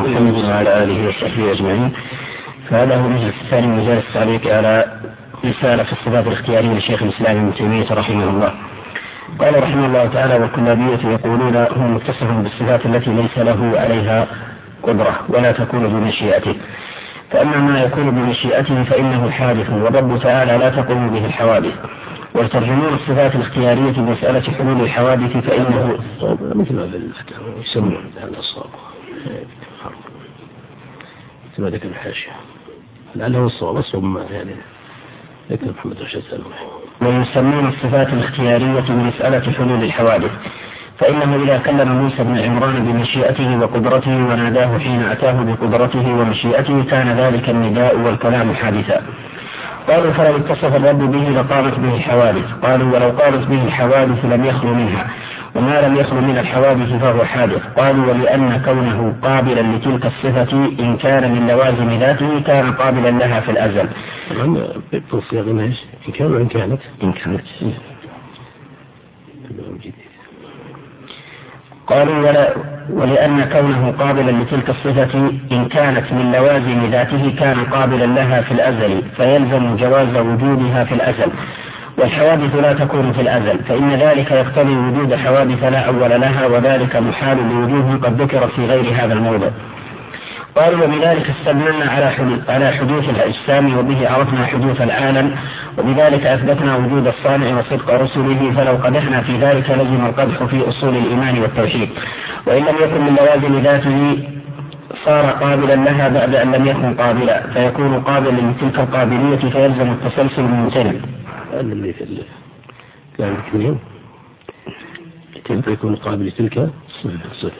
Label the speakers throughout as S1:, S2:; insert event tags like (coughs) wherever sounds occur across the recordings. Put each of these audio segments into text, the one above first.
S1: محمد وعلى آله وصحبه أجمعين. فهذا هو المجلس الثاني من مجالس التعليق على رسالة في الصفات الاختيارية لشيخ الإسلام ابن تيمية رحمه الله. قال رحمه الله تعالى والكلابية يقولون هو متصف بالصفات التي ليس له عليها قدرة ولا تكون بمشيئته. فأما ما يكون بمشيئته فإنه حادث والرب تعالى لا تقوم به الحوادث. ويترجمون الصفات الاختيارية بمسألة حلول الحوادث فإنه
S2: مثل ما في يسمون هذا الصواب ذكر الحاشية لعله الصواب الصواب ما يعني ذكر محمد رشاد
S1: ويسمون الصفات الاختيارية بمسألة حلول الحوادث. فإنه إذا كلم موسى بن عمران بمشيئته وقدرته وناداه حين أتاه بقدرته ومشيئته كان ذلك النداء والكلام حادثا. قالوا فلو اتصف الرب به لقامت به الحوادث قالوا ولو قامت به الحوادث لم يخلو منها. وما لم يخلو من الحوادث فهو حادث. قالوا ولأن كونه قابلا لتلك الصفة إن كان من لوازم ذاته كان قابلا لها في الأزل.
S2: طبعا بالصياغة إن كان وإن كانت.
S1: إن كانت. قالوا ولا ولأن كونه قابلا لتلك الصفة إن كانت من لوازم ذاته كان قابلا لها في الأزل فيلزم جواز وجودها في الأزل. والحوادث لا تكون في الأزل فإن ذلك يقتضي وجود حوادث لا أول لها وذلك محال لوجوه قد ذكرت في غير هذا الموضع قالوا وبذلك استدللنا على على حدوث الأجسام وبه عرفنا حدوث العالم وبذلك أثبتنا وجود الصانع وصدق رسله فلو قدحنا في ذلك لزم القدح في أصول الإيمان والتوحيد وإن لم يكن من لوازم ذاته صار قابلا لها بعد أن لم يكن قابلا فيكون قابلا لتلك القابلية فيلزم التسلسل الممتنع.
S2: اللي في كان الاثنين يكون قابل لتلك الصفة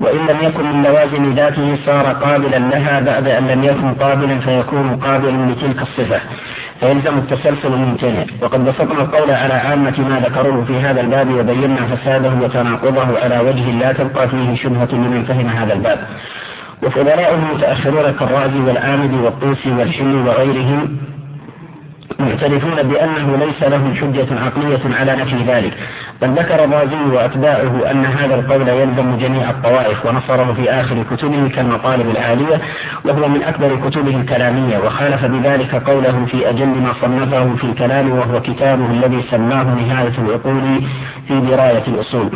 S1: وإن لم يكن من لوازم ذاته صار قابلا لها بعد أن لم يكن قابلا فيكون قابلا لتلك الصفة. فيلزم التسلسل الممتنع وقد بسطنا القول على عامة ما ذكروه في هذا الباب وبينا فساده وتناقضه على وجه لا تبقى فيه شبهة لمن فهم هذا الباب. وفضلاء المتأخرون كالرازي والعامد والطوسي والحل وغيرهم معترفون بأنه ليس لهم حجة عقلية على نفي ذلك بل ذكر الرازي وأتباعه أن هذا القول يلزم جميع الطوائف ونصره في آخر كتبه كالمطالب العالية وهو من أكبر كتبه الكلامية وخالف بذلك قوله في أجل ما صنفه في الكلام وهو كتابه الذي سماه نهاية العقول في دراية الأصول.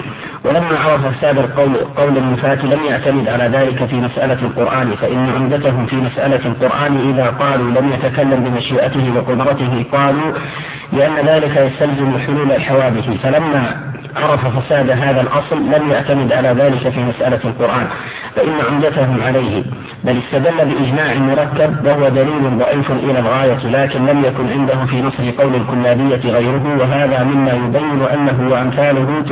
S1: ولما عرف فساد القول قول المفات لم يعتمد على ذلك في مسألة القرآن فإن عمدتهم في مسألة القرآن إذا قالوا لم يتكلم بمشيئته وقدرته قالوا لأن ذلك يستلزم حلول الحوادث فلما عرف فساد هذا الأصل لم يعتمد على ذلك في مسألة القرآن فإن عمدتهم عليه بل استدل بإجماع مركب وهو دليل ضعيف إلى الغاية لكن لم يكن عنده في نصر قول الكلابية غيره وهذا مما يبين أنه وأمثاله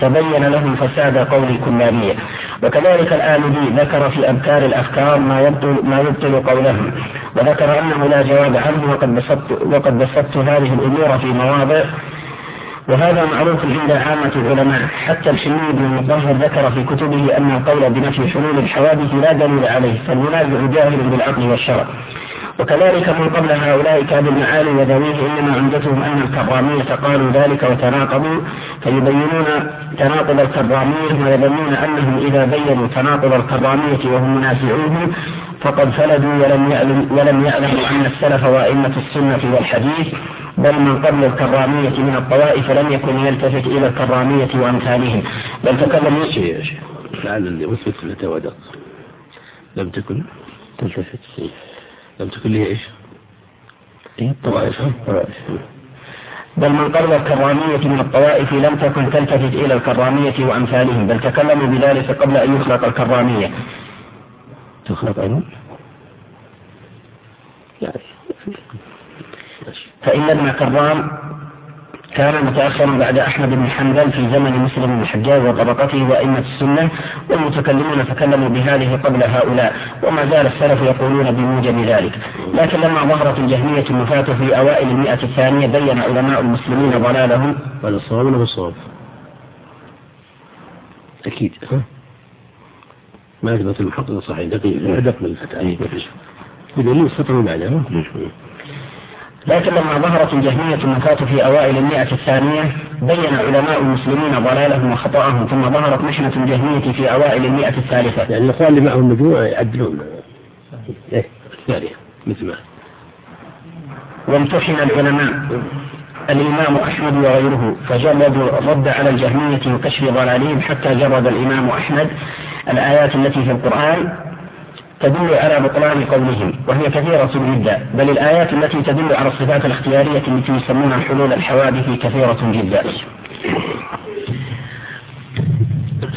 S1: تبين له فساد قول الكلابية. وكذلك الآمدي ذكر في أبكار الأفكار ما يبطل, ما يبطل قولهم وذكر أنه لا جواب عنه وقد بسطت, وقد بسطت هذه الأمور في مواضع وهذا معروف عند عامة العلماء. حتى الحميد بن المطهر ذكر في كتبه أن القول بنفي حلول الحوادث لا دليل عليه فالمنازع جاهل بالعقل والشرع. وكذلك من قبل هؤلاء كاب المعالي وذويه إنما عندتهم أن الكرامية قالوا ذلك وتناقضوا فيبينون تناقض الكرامية ويظنون أنهم إذا بينوا تناقض الكرامية وهم منازعوهم فقد فلدوا ولم يعلم ولم يعلموا أن السلف وأئمة السنة والحديث بل من قبل الكرامية من الطوائف لم يكن يلتفت إلى الكرامية وأمثالهم. بل تكلم
S2: شيء يا شيخ لعل اللي لتودق لم تكن؟ تلتفت. لم تكن لي إيش؟
S1: إيه، الطوائف. بل من قبل الكرامية من الطوائف لم تكن تلتفت إلى الكرامية وأمثالهم بل تكلموا بذلك قبل أن يخلق الكرامية.
S2: أيضا
S1: يعني فإن ابن كرام كان متأخرا بعد أحمد بن حنبل في زمن مسلم بن الحجاج وطبقته وأئمة السنة والمتكلمون تكلموا بهذه قبل هؤلاء وما زال السلف يقولون بموجب ذلك. لكن لما ظهرت الجهمية النفاة في أوائل المئة الثانية بين علماء المسلمين ضلالهم.
S2: هذا الصواب ولا الصواب؟ أكيد. ما أثبت المحقق صحيح. دقيق. دقيق. من الفتح بدليل سطر معناه
S1: لكن لما ظهرت الجهمية النفاة في أوائل المئة الثانية بين علماء المسلمين ضلالهم وخطأهم ثم ظهرت محنة الجهمية في أوائل المئة الثالثة.
S2: يعني الإخوان اللي معهم مجموعة يعدلون. إيه. الثانية مثل ما.
S1: وامتحن العلماء الإمام أحمد وغيره فجردوا الرد على الجهمية وكشف ضلالهم حتى جرد الإمام أحمد الآيات التي في القرآن تدل على بطلان قولهم وهي كثيرة جدا بل الآيات التي تدل على الصفات الاختيارية التي يسمونها حلول الحوادث كثيرة جدا.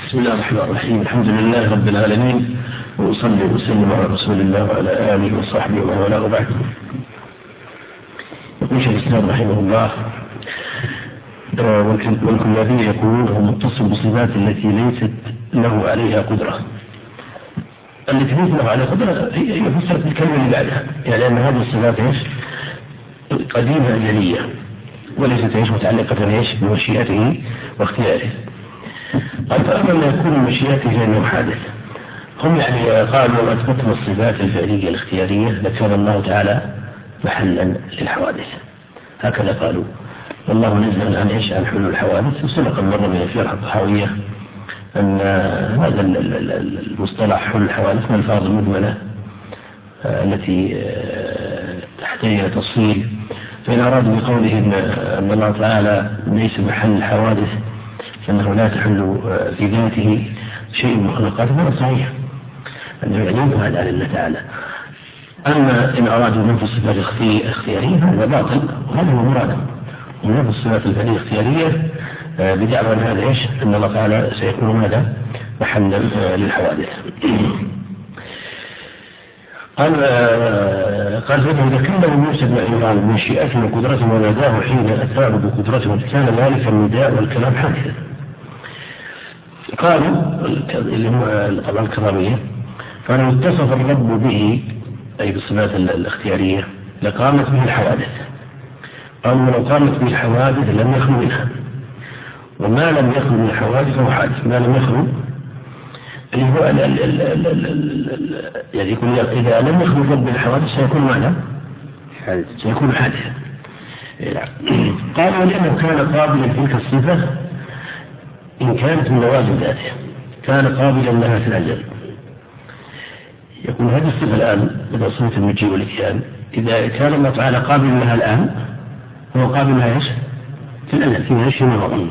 S2: بسم الله الرحمن الرحيم الحمد لله رب العالمين وأصلي وأسلم على رسول الله وعلى آله وصحبه ومن والاه وبعد. يقول شيخ الإسلام رحمه الله والكلابية يقولون هو متصل بالصفات التي ليست له عليها قدرة. التي ليس له عليها قدرة هي فسرت الكلمة اللي بعدها. يعني أن هذه الصفات إيش؟ قديمة أزلية وليست إيش؟ متعلقة إيش؟ بمشيئته واختياره. قال فأما ما يكون مشيئته فإنه حادث هم يعني قالوا أثبتنا الصفات الفعلية الاختيارية لكان الله تعالى محلا للحوادث. هكذا قالوا. والله نزل عن إيش عن حلول الحوادث وسبق مرة من الفرق الطحاوية أن هذا المصطلح حلول الحوادث من الألفاظ المجملة آه، التي آه، تحتاج إلى تفصيل. فإن أرادوا بقولهم أن الله تعالى ليس محل الحوادث فإنه لا تحل آه، في ذاته شيء من مخلوقاته هذا صحيح أنه يعلم هذا عن الله تعالى. أما إن أرادوا من في الصفات الاختيارية فهذا باطل وهذا هو مراده. ومن الصفات الاختيارية. آه، بدعوى أن هذا إيش؟ أن الله تعالى سيكون ماذا؟ محلا آه، للحوادث. (clears throat) قال آه، قال فإنه له موسى بن عمران من مشيئته وقدرته وناداه حين أتاه بقدرته كان ذلك النداء والكلام حادثا. قالوا اللي هم طبعا الكرامية فلو اتصف الرب به أي بالصفات الاختيارية لقامت به الحوادث. قالوا لو قامت به الحوادث لم يخلو منها وما لم يخلو من الحوادث فهو حادث ما لم يخلو اللي هو يعني يكون إذا لم يخلو من الحوادث سيكون ماذا؟ حادث. سيكون حادثا قالوا لأنه كان قابلا تلك الصفة إن كانت من لوازم ذاته. كان قابلا لها في الأجل. يقول هذه الصفة الآن إذا صفة المجيء والإتيان إذا كان الله تعالى قابل لها الآن هو لها إيش؟ في الأزل فيها إيش؟ في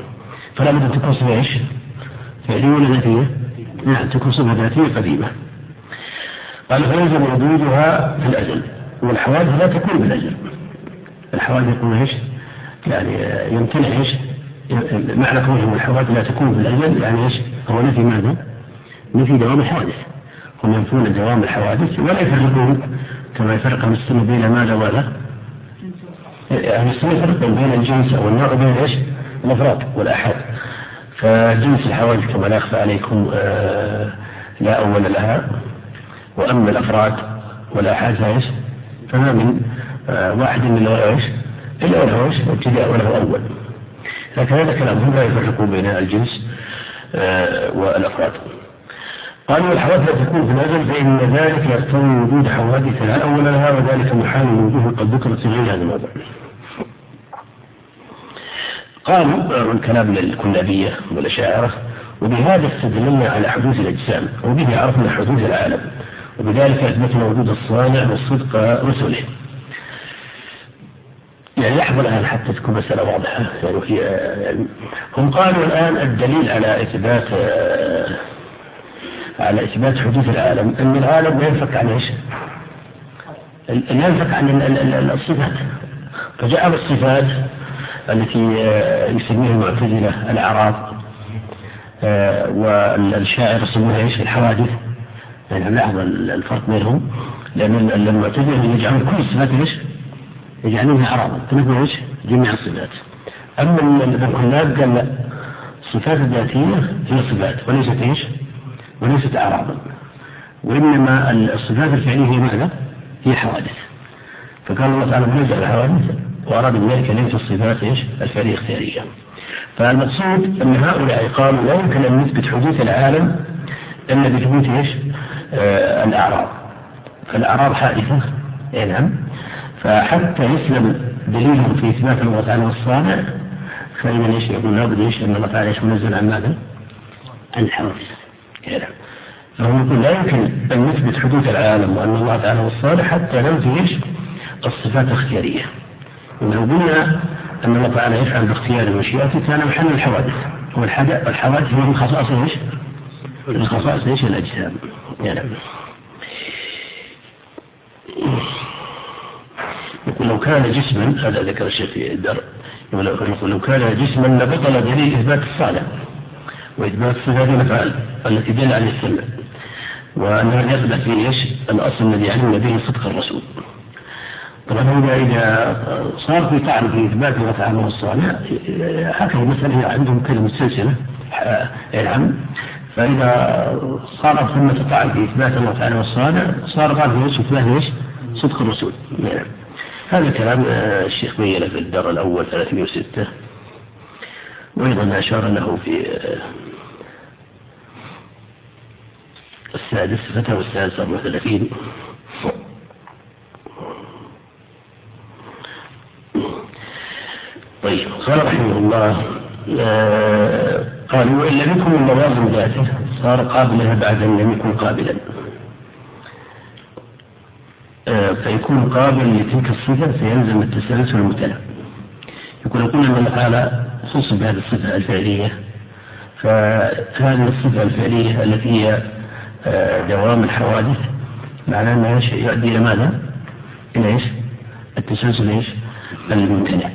S2: فلا بد أن تكون صفة إيش؟ فعلية ولا ذاتية؟ نعم تكون صفة ذاتية قديمة قال فيلزم وجودها في الأزل والحوادث لا تكون في الأزل الحوادث يكون إيش؟ يعني يمتنع إيش؟ معنى كونهم الحوادث لا تكون في الأزل يعني إيش؟ هو نفي ماذا؟ نفي دوام الحوادث هم ينفون دوام الحوادث ولا يفرقون كما يفرق المسلم بين ماذا ولا يعني السنة يفرق بين الجنس أو النوع وبين إيش؟ الأفراد والأحاد فجنس الحوادث كما لا يخفى عليكم آه لا أول لها وأما الأفراد والآحاد فإيش؟ فما من آه واحد من إيش؟ إلا وله إيش؟ ابتداء وله أول لكن هذا كلام لا يفرقون بين الجنس آه والأفراد قالوا الحوادث لا تكون في الأجل فإن ذلك يقتضي وجود حوادث لا أول لها وذلك محال وجوه قد ذكرت في غير هذا الموضوع. قالوا من كلام الكلابية والأشاعرة وبهذا استدللنا على حدوث الأجسام وبه عرفنا حدوث العالم وبذلك أثبتنا وجود الصانع وصدق رسله يعني لحظة الآن حتى تكون مسألة واضحة يعني يعني هم قالوا الآن الدليل على إثبات على إثبات حدوث العالم أن العالم لا ينفك عن إيش؟ لا ينفك عن الصفات فجعل الصفات التي يسميها المعتزلة الأعراض آه، والشاعر يسموها إيش؟ الحوادث يعني لاحظ الفرق بينهم لأن المعتزلة يجعلون كل الصفات إيش؟ يجعلونها أعراضا تنفي إيش؟ جميع الصفات أما الكلاب قال لا الصفات الذاتية هي صفات وليست إيش؟ وليست أعراضا وإنما الصفات الفعلية هي ماذا؟ هي حوادث فقال الله تعالى منزل الحوادث وأراد بذلك نفي الصفات إيش؟ الفعلية الاختيارية فالمقصود أن هؤلاء قالوا لا يمكن أن نثبت حدوث العالم إلا بثبوت إيش؟ آه الأعراض فالأعراض حادثة اي نعم فحتى يسلم دليلهم في إثبات الله تعالى والصانع فإذا إيش يقول لابد إيش أن الله تعالى إيش منزل عن ماذا؟ عن الحوادث. فهو يقول لا يمكن أن نثبت حدوث العالم وأن الله تعالى هو الصالح حتى ننفي إيش؟ الصفات الاختيارية. ولو قلنا أن الله تعالى يفعل باختيار المشيئة كان محل الحوادث والحوادث هي من خصائص إيش؟ من خصائص إيش؟ الأجسام. يعني يقول لو كان جسما هذا ذكر الشيخ في الدر يقول لو كان جسما لبطل دليل إثبات الصالح وإثبات صفات الأفعال التي دل عليه السمع وأنها يثبت في إيش؟ الأصل الذي علمنا به صدق الرسول. طبعا إذا إذا صار في طعن في إثبات الأفعال والصالح هكذا المسألة عندهم كلمة سلسلة العم فإذا صار ثمة طعن في إثبات تعالى والصالح صار قال في إيش؟ إثبات إيش؟ صدق الرسول. نعم. هذا كلام آه، الشيخ بين في الدار الأول 306 وأيضا أشار له في آه، السادس فتاوى السادس 34 طيب قال رحمه الله آه، قال وإن لم يكن من لوازم ذاته صار قابلا بعد أن لم يكن قابلا. آه، فيكون قابلا لتلك الصفة فيلزم التسلسل المتلع يقول لو قلنا أن تعالى خص بهذه الصفة الفعلية فهذه الصفة الفعلية التي هي دوام الحوادث معناه أنها يؤدي إلى ماذا؟ إلى إيش؟ التسلسل إيش؟ الممتنع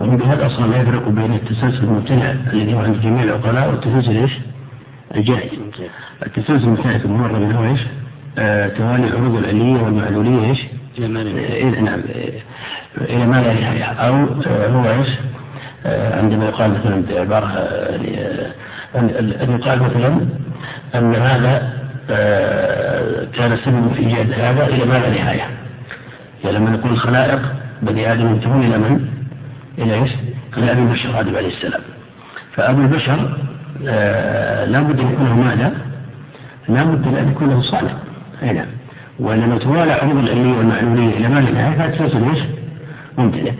S2: ومن هذا أصلا لا يفرق بين التسلسل الممتنع الذي هو عند جميع العقلاء والتسلسل إيش؟ الجائز التسلسل الممتنع المرة منه إيش؟ آه، توالي العروض العلية والمعلولية إيش؟ إيه نعم إلى ما لا نهاية أو آه، هو إيش؟ آه، عندما يقال مثلا بعبارة أن يقال مثلا أن هذا كان سبب في إيجاد هذا إلى ما لا نهاية يعني لما نقول الخلائق بني آدم ينتهون إلى من؟ إلى إيش؟ إلى أبي البشر آدم عليه السلام فأبو البشر لابد أن يكون ماذا؟ لابد أن يكون له صالح أي نعم وإنما توالى عروض العلمية والمعلوليه إلى ما لا نهاية فالتسلسل إيش؟ ممتنع.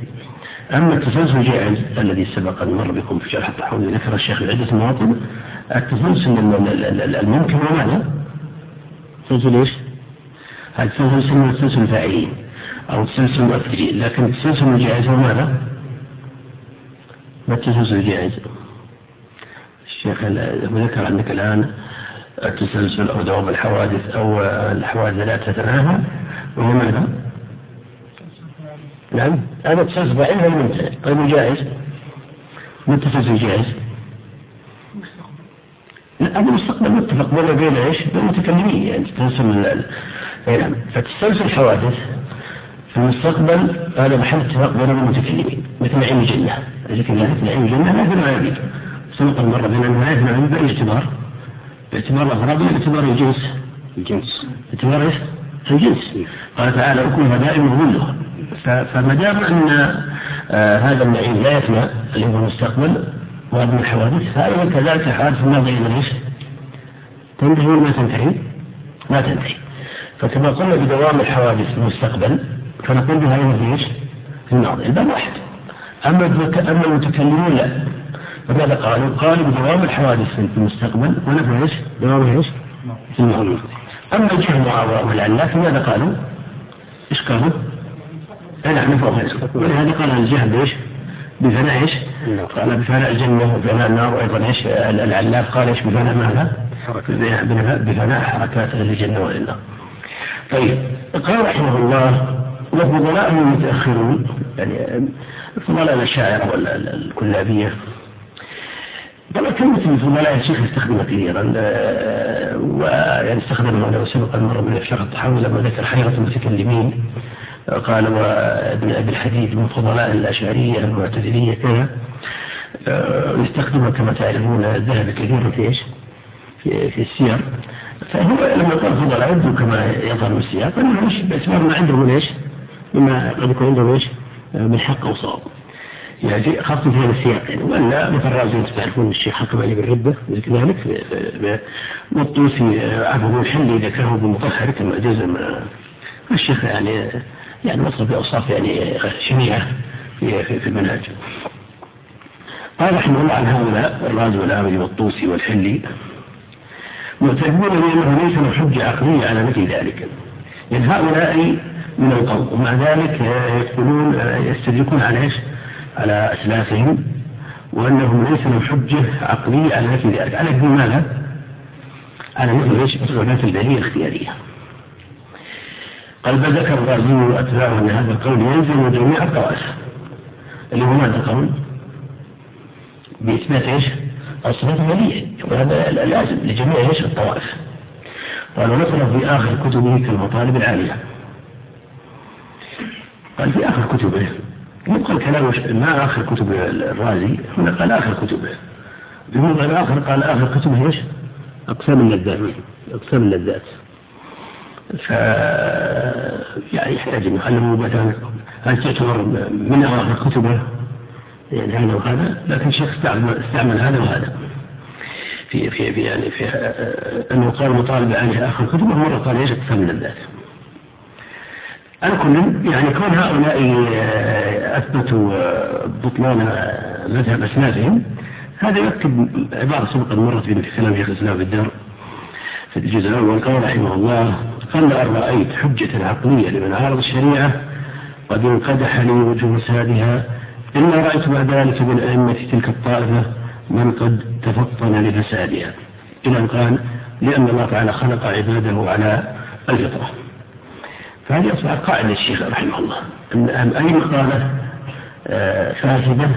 S2: أما التسلسل الجائز الذي سبق أن مر بكم في شرح الطحاوي ذكر الشيخ في عده مواطن التسلسل الممكن هو ماذا؟ تسلسل إيش؟ التسلسل يسمى التسلسل الفاعلين أو التسلسل المؤثرين لكن التسلسل الجائز هو ماذا؟ ما التسلسل الجائز؟ الشيخ ذكر عندك الآن التسلسل أو دوام الحوادث أو الحوادث لا تتناهى وهي ماذا؟ نعم هذا التسلسل ضعيف ولا ممتنع؟ طيب جائز؟ ما التسلسل جائز؟ المستقبل متفق بين بين إيش؟ بين المتكلمين يعني تسلسل نعم. فتسلسل الحوادث. في المستقبل هذا محل اتفاق بين المتكلمين مثل نعيم الجنة. ذكر نعيم الجنة لا يثنى عن سبق المرة بين أنه لا يثنى عن بأي اعتبار باعتبار الأفراد باعتبار الجنس؟ الجنس. باعتبار إيش؟ الجنس. قال تعالى أكلها دائما ظلها فما دام أن آه هذا النعيم لا يفنى اللي هو المستقبل وهذه الحوادث فأيضا كذلك الحوادث الماضية أيضا إيش؟ تنتهي ما تنتهي؟ ما تنتهي فكما قلنا بدوام الحوادث في المستقبل فنقول بها أيضا في الماضي الباب واحد أما أما المتكلمون لا فماذا قالوا؟ قالوا بدوام الحوادث في المستقبل ونفى إيش؟ دوام إيش؟ في الماضي. أما الجهل والعلات ماذا قالوا؟ إيش قالوا؟ نعم نفوها ولهذا قال الجهل بإيش؟ بفناء إيش؟ قال بفناء الجنة وبفناء النار وأيضا إيش؟ العلاف قال إيش؟ بفناء ماذا؟ بفناء حركات أهل الجنة والنار. طيب قال رحمه الله وفضلاء المتأخرون يعني فضلاء الاشاعره والكلابية طبعا كلمة الفضلاء الشيخ يستخدمها كثيرا آه، ويعني استخدمها له سبق مرة من شرح الطحاوي لما ذكر حيرة المتكلمين قال وابن أبي الحديد من فضلاء الأشعرية المعتزلية كذا آه، يستخدمها كما تعلمون الذهب كثيرا في إيش؟ في, في السير فهو لما قال فضلاء عنده كما يظهر من السياق انه مش باعتبار ما عنده من إيش؟ مما قد يكون عنده إيش؟ من حق أو صواب. يعني خاصة في هذا السياق يعني ولا مثل الرازي أنتم تعرفون الشيخ حكم عليه بالردة ذلك والطوسي عفوا الحلي كان بمطهر كما جزم الشيخ يعني يعني وصل بأوصاف يعني شنيعة في في, المنهج قال رحمه الله عن هؤلاء الرازي والآمري والطوسي والحلي معتقدون بأنه ليس له حجة عقلية على نفي ذلك لأن يعني هؤلاء من القوم ومع ذلك يقولون يستدركون على إيش؟ على أسلافهم وأنهم ليس لهم حجة عقلية على نفي ذلك على دين ماذا؟ على مثل إيش؟ الصعوبات البديهية الاختيارية قال ذكر الرازي وأتباعه أن هذا القول يلزم جميع الطوائف اللي هو ماذا القول؟ بإثبات إيش؟ الصفات الولية وهذا لازم لجميع إيش؟ الطوائف قال ونقل في آخر كتبه كالمطالب العالية قال في آخر كتبه يبقى الكلام ما آخر كتب الرازي هنا قال آخر كتبه بموضع الآخر قال آخر كتبه إيش؟ أقسام اللذات أقسام اللذات ف يعني يحتاج أن يعلمه مثلا هل تعتبر من آخر كتبه يعني هذا وهذا. لكن الشيخ استعمل, هذا وهذا. في في في يعني في انه قال مطالب عليه آخر كتبه مره قال إيش اقسام اللذات على كل يعني كون هؤلاء آه، أثبتوا آه، بطلان آه، مذهب أسلافهم هذا يكتب عبارة سبقا مرت في كلام شيخ الإسلام في الدار في الجزء الأول قال رحمه الله قال أن رأيت حجة عقلية لمن عارض الشريعة قد انقدح لي وجه فسادها إلا رأيت بعد ذلك من أئمة تلك الطائفة من قد تفطن لفسادها إلى أن قال لأن الله تعالى خلق عباده على الفطرة فهذه أصبحت قاعدة الشيخ رحمه الله أن أي مقالة آه، فاسدة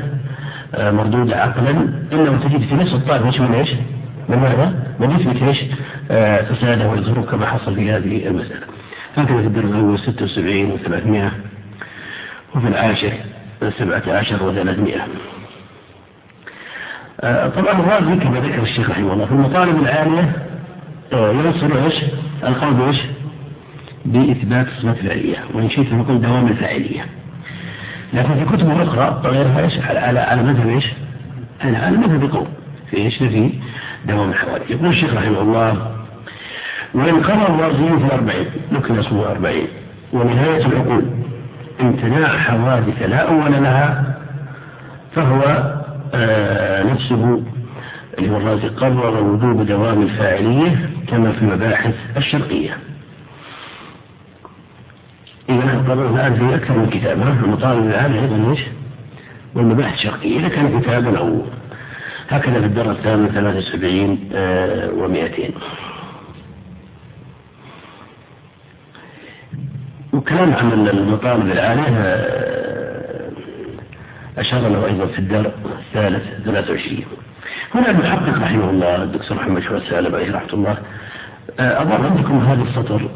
S2: آه، مردودة عقلا إنه تجد في نفس الطائفة من إيش؟ من ماذا؟ من يثبت إيش؟ آه، فساده ويظهره كما حصل في هذه المسألة. هكذا في الدرس الأول 76 و300 وفي العاشر 17 و300 طبعا الرازي كما ذكر الشيخ رحمه الله في المطالب العالية ينصر إيش؟ القول إيش؟ بإثبات الصفات الفعلية وإن شئت نقول دوام الفاعلية لكن في كتب أخرى غيرها إيش على على مذهب إيش؟ على مذهب القوم في إيش في دوام الحوادث. يقول الشيخ رحمه الله وإن قرأ الرازي في الأربعين نكن اسمه أربعين ونهاية العقول امتناع حوادث لا أول لها فهو آه نفسه اللي هو الرازي قرر وجوب دوام الفاعلية كما في المباحث الشرقية. إذا قررنا الآن في أكثر من كتاب المطالب الآن أيضا إيش؟ والمباحث الشرقية إذا كان كتابا أو هكذا في الدرة الثامنة 73 و200 وكلام عن المطالب العالية آه، أشار له أيضا في الدر الثالث 23 هنا المحقق رحمه الله الدكتور محمد شوى السالم عليه رحمة الله آه، أضع عندكم هذا السطر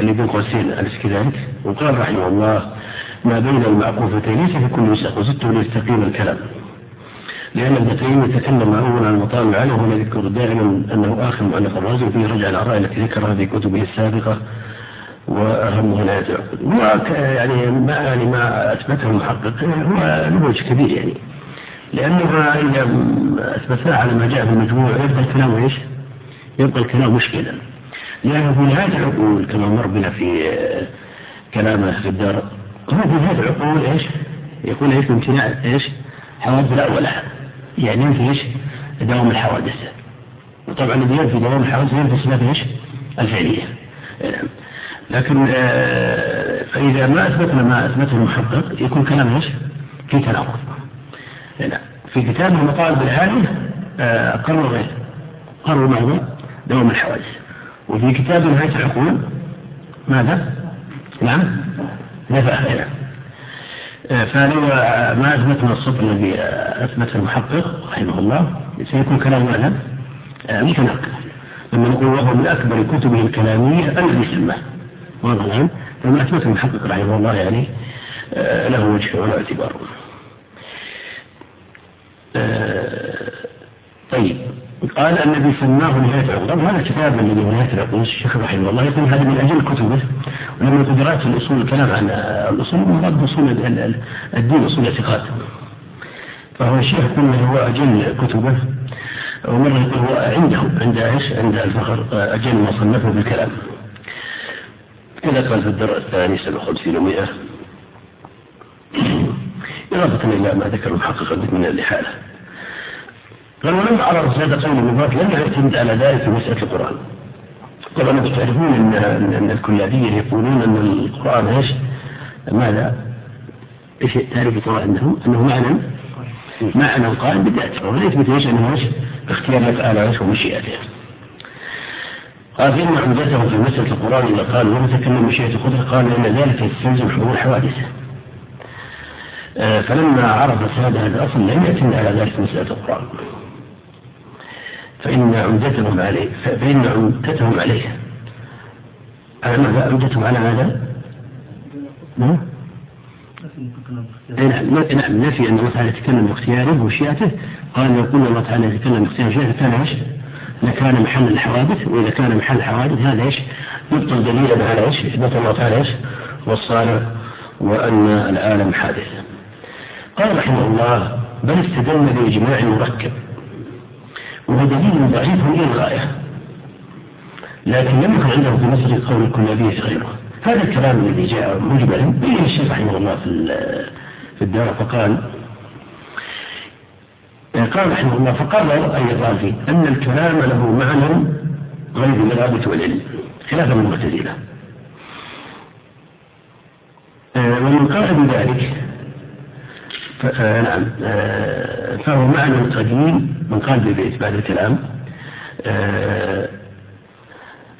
S2: اللي بين قوسين أليس كذلك؟ وقال رحمه الله ما بين المعقوفتين ليس في كل وسق وزدته ليستقيم الكلام. لأن ابن تيمية يتكلم أولا عن المطالب العالية وهنا يذكر دائما أنه آخر مؤلف الرازي وفيه رجع الآراء التي ذكرها في كتبه السابقة وأهمها لا يتعقد يعني ما يعني ما أثبته المحقق هو له كبير يعني لأنها إذا أثبتناه على ما جاء في المجموع يبقى الكلام إيش؟ يبقى الكلام مشكلا لأنه في نهاية العقول كما مر بنا في كلامه في الدار هو في نهاية العقول إيش؟ يقول إيش امتناع إيش؟ حوادث الأولى يعني ينفي إيش؟ دوام الحوادث وطبعا الذي ينفي دوام الحوادث ينفي صفات إيش؟ الفعلية نعم لكن آه، فإذا ما أثبتنا ما أثبته المحقق يكون كلام إيش؟ في تناقض نعم في كتابه المطالب العالية آه، قرر إيش؟ قرر ماذا؟ دوام الحوادث وفي كتاب نهاية العقول ماذا؟ نعم نفى نعم فلو ما أثبتنا الصدر الذي أثبته المحقق رحمه الله. سيكون كلام ماذا؟ متناقض. لما نقول وهو من أكبر كتبه الكلامية الذي سماه واضح الآن؟ فما أثبته المحقق رحمه الله يعني له وجه وله اعتبار. طيب. قال الذي سماه نهاية العقول هذا كتاب الذي نهاية العقول الشيخ رحمه الله يقول هذا من أجل كتبه. قدرات في الأصول الكلام عن الأصول مراد أصول الدين أصول الاعتقاد. فهو الشيخ يقول هو أجل كتبه ومرة هو عنده عند إيش؟ عند الفخر أجل ما صنفه بالكلام. كذا قال في الدرء الثاني 57 و100 إضافة إلى ما ذكر المحقق من الإحالة. قال ولما عرف هذا قول المضاف لم يعتمد على ذلك في مسألة القرآن. طبعا تعرفون ان ان الكلابية يقولون أن القرآن إيش؟ ماذا؟ إيش تعرف القرآن عندهم؟ أنه معنى معنى قائم بذاته وليثبت إيش؟ أنه إيش؟ اختيار الله تعالى إيش ومشيئته. قال فإن عمدته في مسألة القرآن إذا قال وما تكلم مشيئة قدرة قال إن ذلك يستلزم حضور حوادثة. آه، فلما عرف هذا الأصل لم يعتمد على ذلك مسألة القرآن. فإن عمدتهم عليه فإن عمدتهم عليه على ماذا عمدتهم على ماذا؟ نعم نعم نفي أن الله تعالى يتكلم باختياره ومشيئته قال يقول الله تعالى يتكلم باختياره ومشيئته كان إيش؟ لكان محل الحوادث وإذا كان محل الحوادث هذا إيش؟ يبطل دليلا على إيش؟ إثبات الله تعالى إيش؟ والصالح وأن العالم حادث. قال رحمه الله بل استدل بإجماع مركب وهو دليل ضعيف إلى الغاية. لكن لم يكن عنده في مصر قول الكلابية غيره هذا الكلام الذي جاء مجملا بين الشيخ رحمه الله في في الدار فقال قال رحمه الله فقرر أي الرازي أن الكلام له معنى غير الملابة والعلم خلافا للمعتزلة ومن قال بذلك آه، نعم آه، فهو معنى قديم من قال ببيت بعد الكلام آه،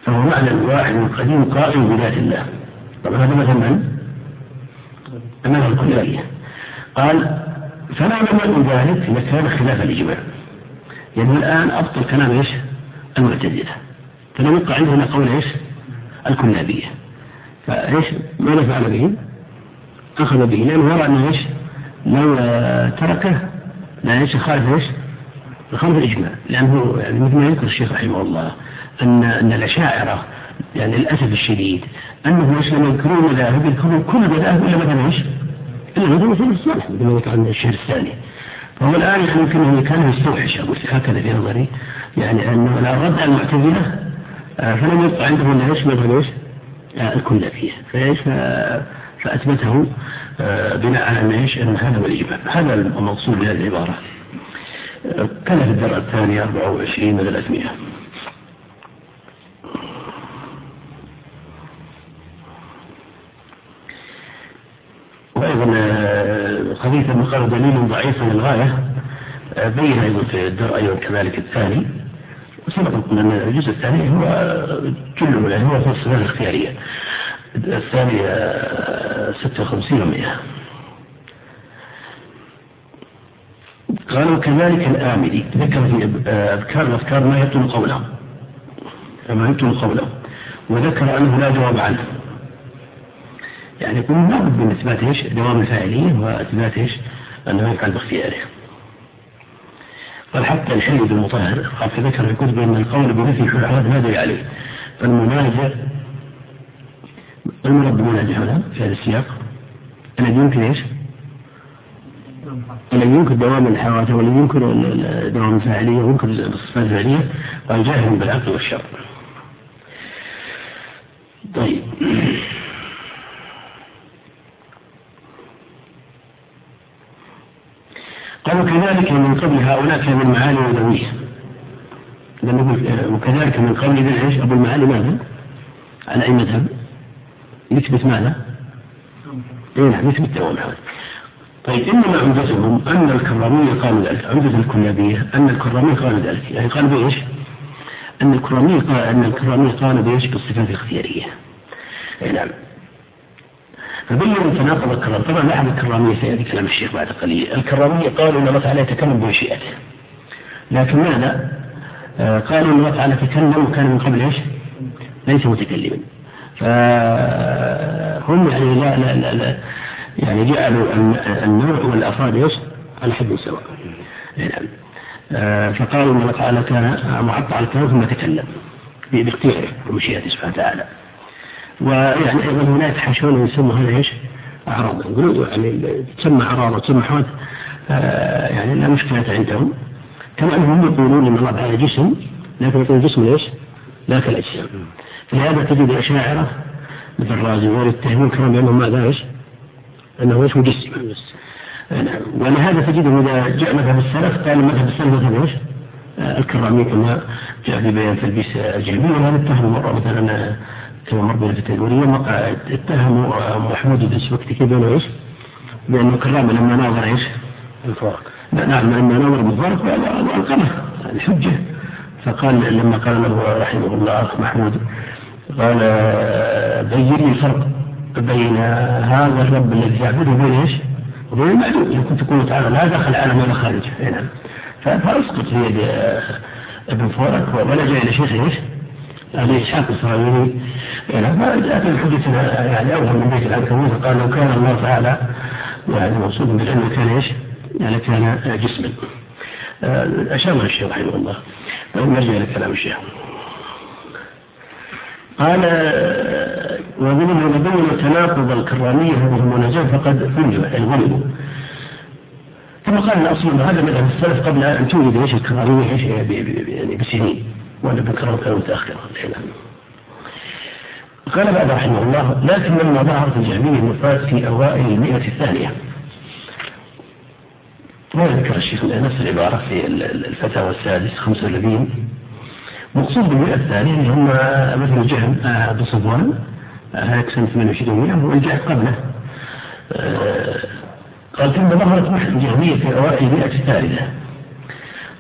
S2: فهو معنى واحد قديم قائم بذات الله طبعا هذا مثل من؟ مثل الكلية قال فلا من ذلك لكان خلاف الإجماع يعني الآن أبطل كلام إيش؟ المعتزلة فلم يبقى عندنا قول إيش؟ الكلابية فإيش ماذا فعل به؟ أخذ به لأنه يرى أنه إيش؟ لو تركه لا إيش خالف إيش؟ خالف الإجماع لأنه يعني مثل ما يذكر الشيخ رحمه الله ان أن الأشاعرة يعني للأسف الشديد أنهم إيش لما يذكرون مذاهب يذكرون كل مذاهب إلا مثلا إيش؟ إلا مثلا مثل الصالح مثل ما ذكر عن الشهر الثاني فهو الآن يعني يمكن أن كان يستوحش أقول هكذا في نظري يعني أنه لا رد على المعتزلة آه، فلم يبقى عندهم الا إيش؟ مثلا إيش؟ آه، الكلابية فإيش؟ فاثبته بناء على إيش؟ أن هذا هو الإجماع هذا المقصود بهذه العبارة. آه، كان في الدرجة الثانية 24 و 300 وأيضا آه، قضية المقال دليل ضعيف للغاية بين أيضا في الدرء أيضا كذلك الثاني. وسبق أن الجزء الثاني هو كله هو الصفات الاختيارية. الثانية ستة وخمسين ومئة. قالوا كذلك الآمدي ذكر في أذكار الأذكار ما يبطل قوله. ما يبطل قوله. وذكر أنه لا جواب عنه. يعني يقول لا بد من إثبات إيش؟ دوام الفاعلية وإثبات إيش؟ أنه يفعل باختياره. قال حتى الحلي المطهر قال ذكر في كتب أن القول بنفي الحلحات ما يدري عليه. فالمنازع المراد بالمنازع هنا في هذا السياق الذي يمكن إيش؟ الذي ينكر دوام الحوادث والذي ينكر دوام الفاعلية وينكر الصفات الفعلية قال جاهل بالعقل والشر. طيب قالوا كذلك من قبل هؤلاء كان المعاني النبوية وكذلك من قبل إذا إيش أبو المعاني ماذا؟ على أي مذهب؟ يثبت ماذا؟ اي نعم يثبت دوام الحوادث. طيب إنما عمدتهم أن الكرامية قالوا ذلك، عمدة الكلابية أن الكرامية قالوا ذلك، يعني قالوا بإيش؟ أن الكرامية قال أن الكرامية قالوا بإيش؟ بالصفات الاختيارية. اي نعم. فبينوا تناقض الكرام، طبعا لاحظ الكرامية سياتي كلام الشيخ بعد قليل، الكرامية قالوا إن الله تعالى يتكلم بمشيئته. لكن ماذا؟ آه قالوا إن الله تعالى تكلم وكان من قبل إيش؟ ليس متكلما. فهم يعني لا لا لا, لا يعني جعلوا النوع والافراد إيش؟ على حد سواء. نعم. آه، فقالوا الله تعالى كان محط على الكون ثم تكلم باختياره ومشيئته سبحانه وتعالى. ويعني أيضا هناك يتحاشون يسموا هذا إيش؟ أعراض يقولون يعني تسمى أعراض وتسمى حوادث آه، يعني لا مشكلة عندهم كما أنهم يقولون إن الله تعالى جسم لكن يقول الجسم ليش؟ لا كالأجسام. لهذا تجد الأشاعرة مثل الرازي وغير التهمون كانوا بأنهم ماذا إيش؟ أنه إيش مجسم ولهذا تجده إذا جاء مذهب السلف كان مذهب السلف مذهب إيش؟ الكرامي كما جاء في بيان تلبيس الجهمية وهذا اتهم مرة مثلا كما مر بنا في التدورية اتهموا محمود بن سبكتكي بأنه إيش؟ بأنه كرامة لما ناظر إيش؟
S1: الفرق
S2: نعم لما ناظر بالفرق وألقمه الحجة فقال لما قال له رحمه الله محمود قال بين الفرق بين هذا الرب الذي تعبده وبين إيش؟ وبين المعدوم إذا كنت تقول تعالى لا دخل عالم ولا خارج. نعم. فأسقط في يد ابن فورك ولجأ إلى شيخه إيش؟ أبي إسحاق الصهيوني يعني فجاءت الحجة يعني أوهم من بيت العنكبوت قال لو كان الله تعالى يعني موصوف بالعلم كان إيش؟ يعني كان جسما. أشار الشيخ رحمه الله. نرجع إلى كلام الشيخ. قال وظلموا لبين تناقض الكرامية هذه المناجاة فقد فنجوا يعني ظلموا ثم قال الأصل هذا من السلف قبل أن توجد إيش الكرامية؟ إيش يعني بسنين؟ وأن ابن كرم كان متأخرا قال بعد رحمه الله لكن لما ظهرت الجهمية النفاة في أوائل المئة الثانية. ما ذكر الشيخ نفس العبارة في الفتاوى السادس 35 مقصود بالمئة الثانية اللي هم مثل جهم آه، بن صفوان هلك سنة 28 والجهل قبله. آه، قال ثم ظهرت محنة الجهمية في أوائل المئة الثالثة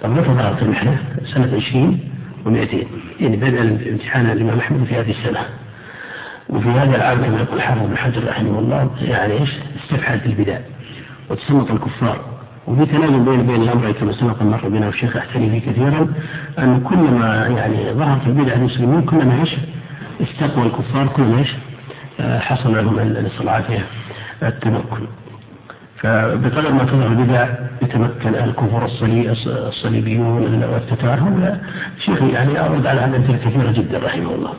S2: طب متى ظهرت المحنة؟ سنة 20 و200 يعني بدأ الامتحان الإمام أحمد في هذه السنة. وفي هذا العام كما يقول حافظ بن حجر رحمه الله يعني إيش؟ استفحلت البدع. وتسلط الكفار. وفي تناغم بين بين الامر كما سبق مر بنا والشيخ احتني فيه كثيرا أن كلما يعني ظهرت البدع المسلمين كلما إيش؟ استقوى الكفار كلما إيش؟ آه، حصل لهم الاصطلاع فيها التمكن. فبقدر ما تظهر البدع يتمكن الكفر الصليبيون والتتار هؤلاء شيخ يعني أرد على أمثلة كثيرة جدا رحمه الله.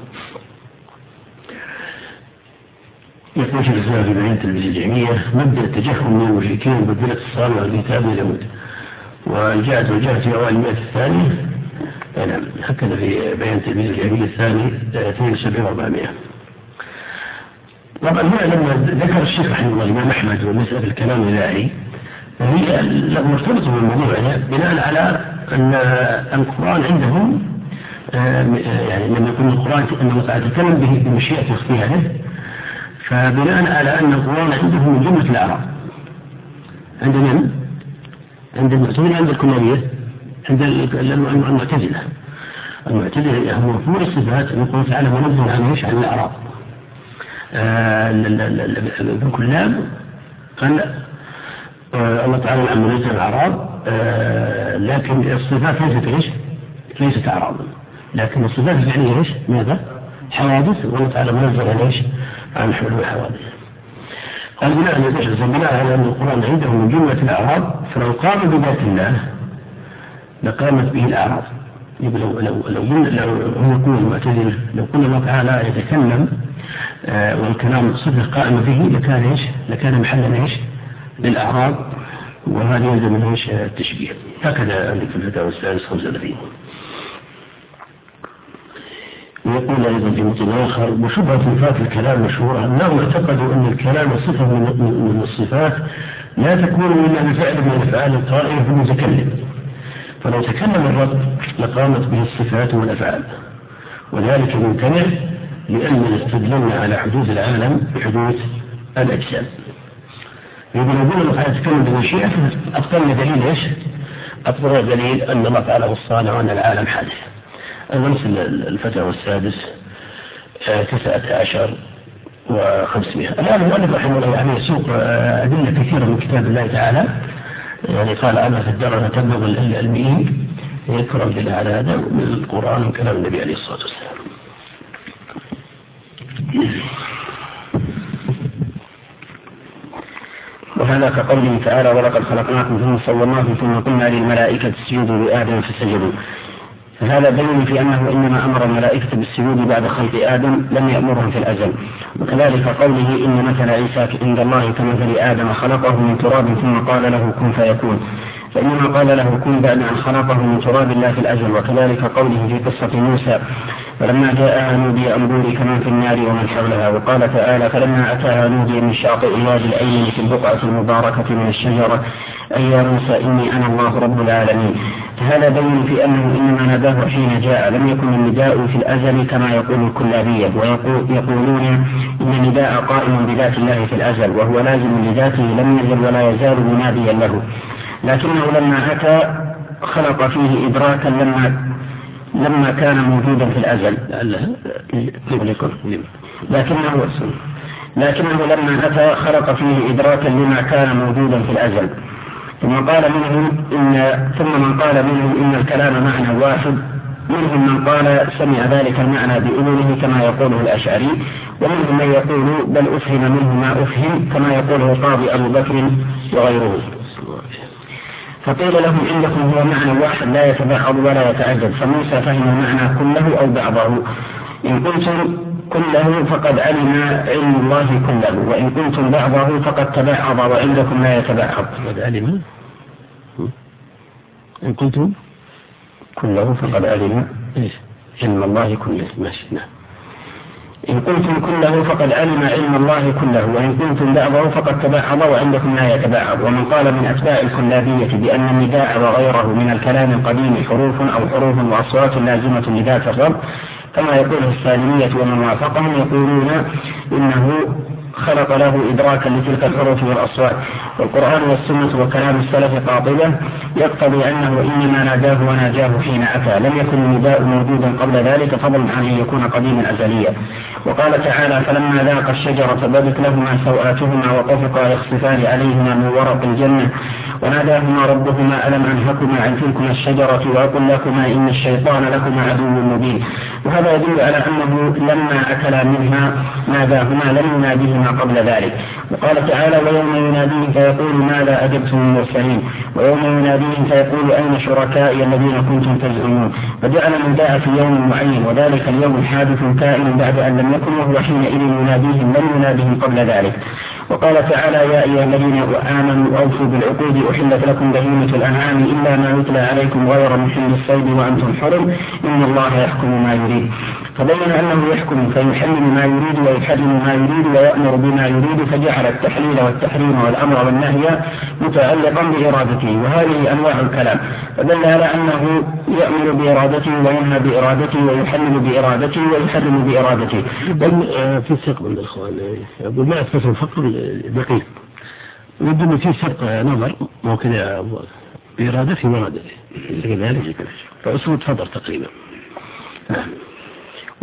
S2: يقول شيخ الإسلام في بيان تلبيس الجميع مبدأ التجهم من المشركين بدلة الصالح والكتاب اليهود والجاءت وجاءت في أوائل المئة الثانية نعم هكذا في بيان تلبيس الجميع الثاني 72 400 طبعا هنا لما ذكر الشيخ رحمه الله الإمام أحمد ومسألة الكلام الإلهي هي مرتبطة بالموضوع يعني بناء على أن القرآن عندهم آه، يعني لما يكون القرآن أن الله تعالى يتكلم به بمشيئته واختياره فبناء على أن القرآن عندهم من جملة الأعراب عند من؟ عند المعتزلة عند الكلابية عند المعتزلة المعتزلة هم مفهوم الصفات يقول تعالى منزل عن إيش؟ عن الأعراب كلاب قال آه، الله تعالى لما نزل الأعراب آه، لكن الصفات ليست إيش؟ ليست أعرابا لكن الصفات الفعلية إيش؟ ماذا؟ حوادث والله تعالى منزل عن إيش؟ عن حلول الحوادث قال بناء على بناء على أن القرآن عنده من جملة الأعراض فلو قام بذات الله لقامت به الأعراض لو لو لو لو يقول المعتزلة لو قلنا الله تعالى يتكلم آه والكلام صفة قائمة به لكان إيش؟ لكان محلا إيش؟ للأعراض وهذا يلزم من إيش؟ التشبيه هكذا عندك في الفتاوى السادس 35 ويقول أيضا في مثل آخر وشبهة صفات الكلام مشهورة أنهم اعتقدوا أن الكلام صفة من الصفات لا تكون إلا بفعل من الأفعال القائمة في المتكلم. فلو تكلم الرب لقامت به الصفات والأفعال وذلك ممتنع لأننا استدللنا على حدوث العالم بحدوث الأجسام. يقول يقول الله تعالى يتكلم بمشيئته أبطلنا دليل إيش؟ أبطلنا دليل أن تعالى هو الصانع وأن العالم حادث. نفس الفتاوى السادس آه، تسعة عشر وخمسمائة. الآن المؤلف رحمه الله يعني يسوق آه، أدلة كثيرة من كتاب الله تعالى. يعني قال أنا في الدرجة تبلغ المئين يذكر أمثلة على هذا من القرآن وكلام النبي عليه الصلاة والسلام.
S1: وهذا كقوله تعالى ولقد خلقناكم ثم صورناكم ثم قلنا للملائكة اسجدوا لآدم فسجدوا. فهذا بين في أنه إنما أمر الملائكة بالسجود بعد خلق آدم لم يأمرهم في الأزل. وكذلك قوله إن مثل عيسى عند الله كمثل آدم خلقه من تراب ثم قال له كن فيكون. فإنما قال له كن بعد أن خلقه من تراب الله في الأزل وكذلك قوله في قصة موسى فلما جاءها نودي أن بورك من في النار ومن حولها. وقال تعالى فلما أتاها نودي من شاطئ الوادي الأيمن في البقعة المباركة من الشجرة أي يا موسى إني أنا الله رب العالمين. فهذا بين في أنه إنما ناداه حين جاء لم يكن النداء في الأزل كما يقول الكلابية. ويقولون إن النداء قائم بذات الله في الأزل وهو لازم لذاته لم يزل ولا يزال مناديا له. لكنه لما أتى خلق فيه إدراكا لما لما كان موجودا في الأزل. لكنه لكنه لما أتى خلق فيه إدراكا لما كان موجودا في الأزل. ثم قال منهم إن ثم من قال منهم إن الكلام معنى واحد. منهم من قال سمع ذلك المعنى بأذنه كما يقوله الأشعري ومنهم من يقول بل أفهم منه ما أفهم كما يقوله القاضي أبو بكر وغيره. فقيل لهم عندكم هو معنى واحد لا يتبعض ولا يتعدد. فموسى فهم المعنى كله أو بعضه. إن قلتم كله فقد علم علم الله كله. وإن قلتم بعضه فقد تبعض وعندكم لا يتبعض
S2: فقد علم. إن قلتم
S1: كله فقد علم علم الله كله.
S2: ماشي نعم.
S1: إن قلتم كله فقد علم علم الله كله وإن قلتم بعضه فقد تبعض وعندكم لا يتبعض ومن قال من أتباع الكلابية بأن النداء وغيره من الكلام القديم حروف أو حروف وأصوات لازمة لذات الرب كما يقوله السالمية ومن وافقهم يقولون إنه خلق له إدراكا لتلك الحروف والأصوات. والقرآن والسنة وكلام السلف قاطبة. يقتضي أنه إنما ناداه وناجاه حين أتى. لم يكن النداء موجودا قبل ذلك فضلا عن أن يكون قديما أزليا. وقال تعالى فلما ذاق الشجرة بدت لهما سوآتهما وطفقا يخصفان عليهما من ورق الجنة. وناداهما ربهما ألم أنهكما عن تلكما الشجرة وأقل لكما إن الشيطان لكما عدو مبين وهذا يدل على أنه لما أكلا منها ناداهما لم يناديهما قبل ذلك. وقال تعالى ويوم يناديهم فيقول ماذا أجبتم المرسلين؟ ويوم يناديهم فيقول أين شركائي الذين كنتم تزعمون؟ فجعل النداء في يوم معين وذلك اليوم الحادث كائن بعد أن لم يكن وهو حينئذ يناديهم لم يناديهم قبل ذلك. وقال تعالى يا أيها الذين آمنوا أوفوا بالعقود أحلت لكم بهيمة الأنعام إلا ما يتلى عليكم غير محل الصيد وأنتم حرم إن الله يحكم ما يريد. فبين أنه يحكم فيحلل ما يريد ويحرم ما يريد ويأمر بما يريد فجعل التحليل والتحريم والأمر والنهي متعلقا بإرادته. وهذه أنواع الكلام. فدل على أنه يأمر بإرادته وينهى بإرادته ويحلل بإرادته ويحرم بإرادته.
S2: بل آه، في سياق من الإخوان يقول ما أثبت الفقر دقيق. يبدو في سياق نظر مو كذا بإرادته وإرادته. كذلك. فأسود تفضل تقريبا.
S1: نعم.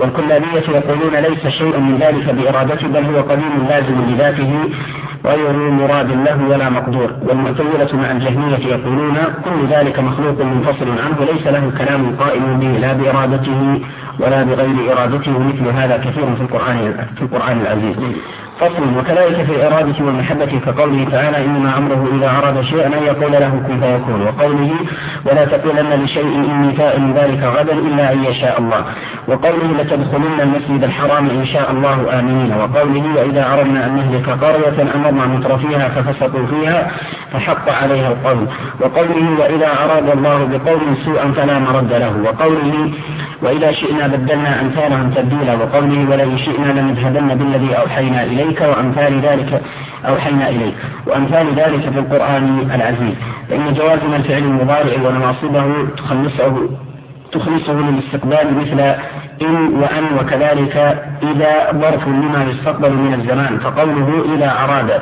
S1: والكلابية يقولون ليس شيء من ذلك بإرادته بل هو قديم لازم لذاته غير مراد له ولا مقدور. والمعتزلة مع الجهمية يقولون كل ذلك مخلوق منفصل عنه ليس له كلام قائم به لا بإرادته ولا بغير إرادته مثل هذا كثير في القرآن في القرآن العزيز. فصل وكذلك في الإرادة والمحبة كقوله تعالى إنما أمره إذا أراد شيئا أن يقول له كن فيكون. وقوله ولا تقولن لشيء إني فاعل ذلك غدا إلا أن يشاء الله. وقوله لتدخلن المسجد الحرام إن شاء الله آمنين. وقوله وإذا أردنا أن نهلك قرية أمرنا متر فيها ففسقوا فيها فحق عليها القول. وقوله وإذا أراد الله بقوم سوءا فلا مرد له. وقوله وإذا شئنا بدلنا أمثالهم تبديلا. وقوله ولئن شئنا لنذهبن بالذي أوحينا إليك وأمثال ذلك أوحينا إليك. وأمثال ذلك في القرآن العزيز. فإن جوازم الفعل المضارع ونواصبه تخلصه تخلصه للاستقبال مثل إن وأن وكذلك إذا ظرف لما يستقبل من الزمان فقوله إذا أراد.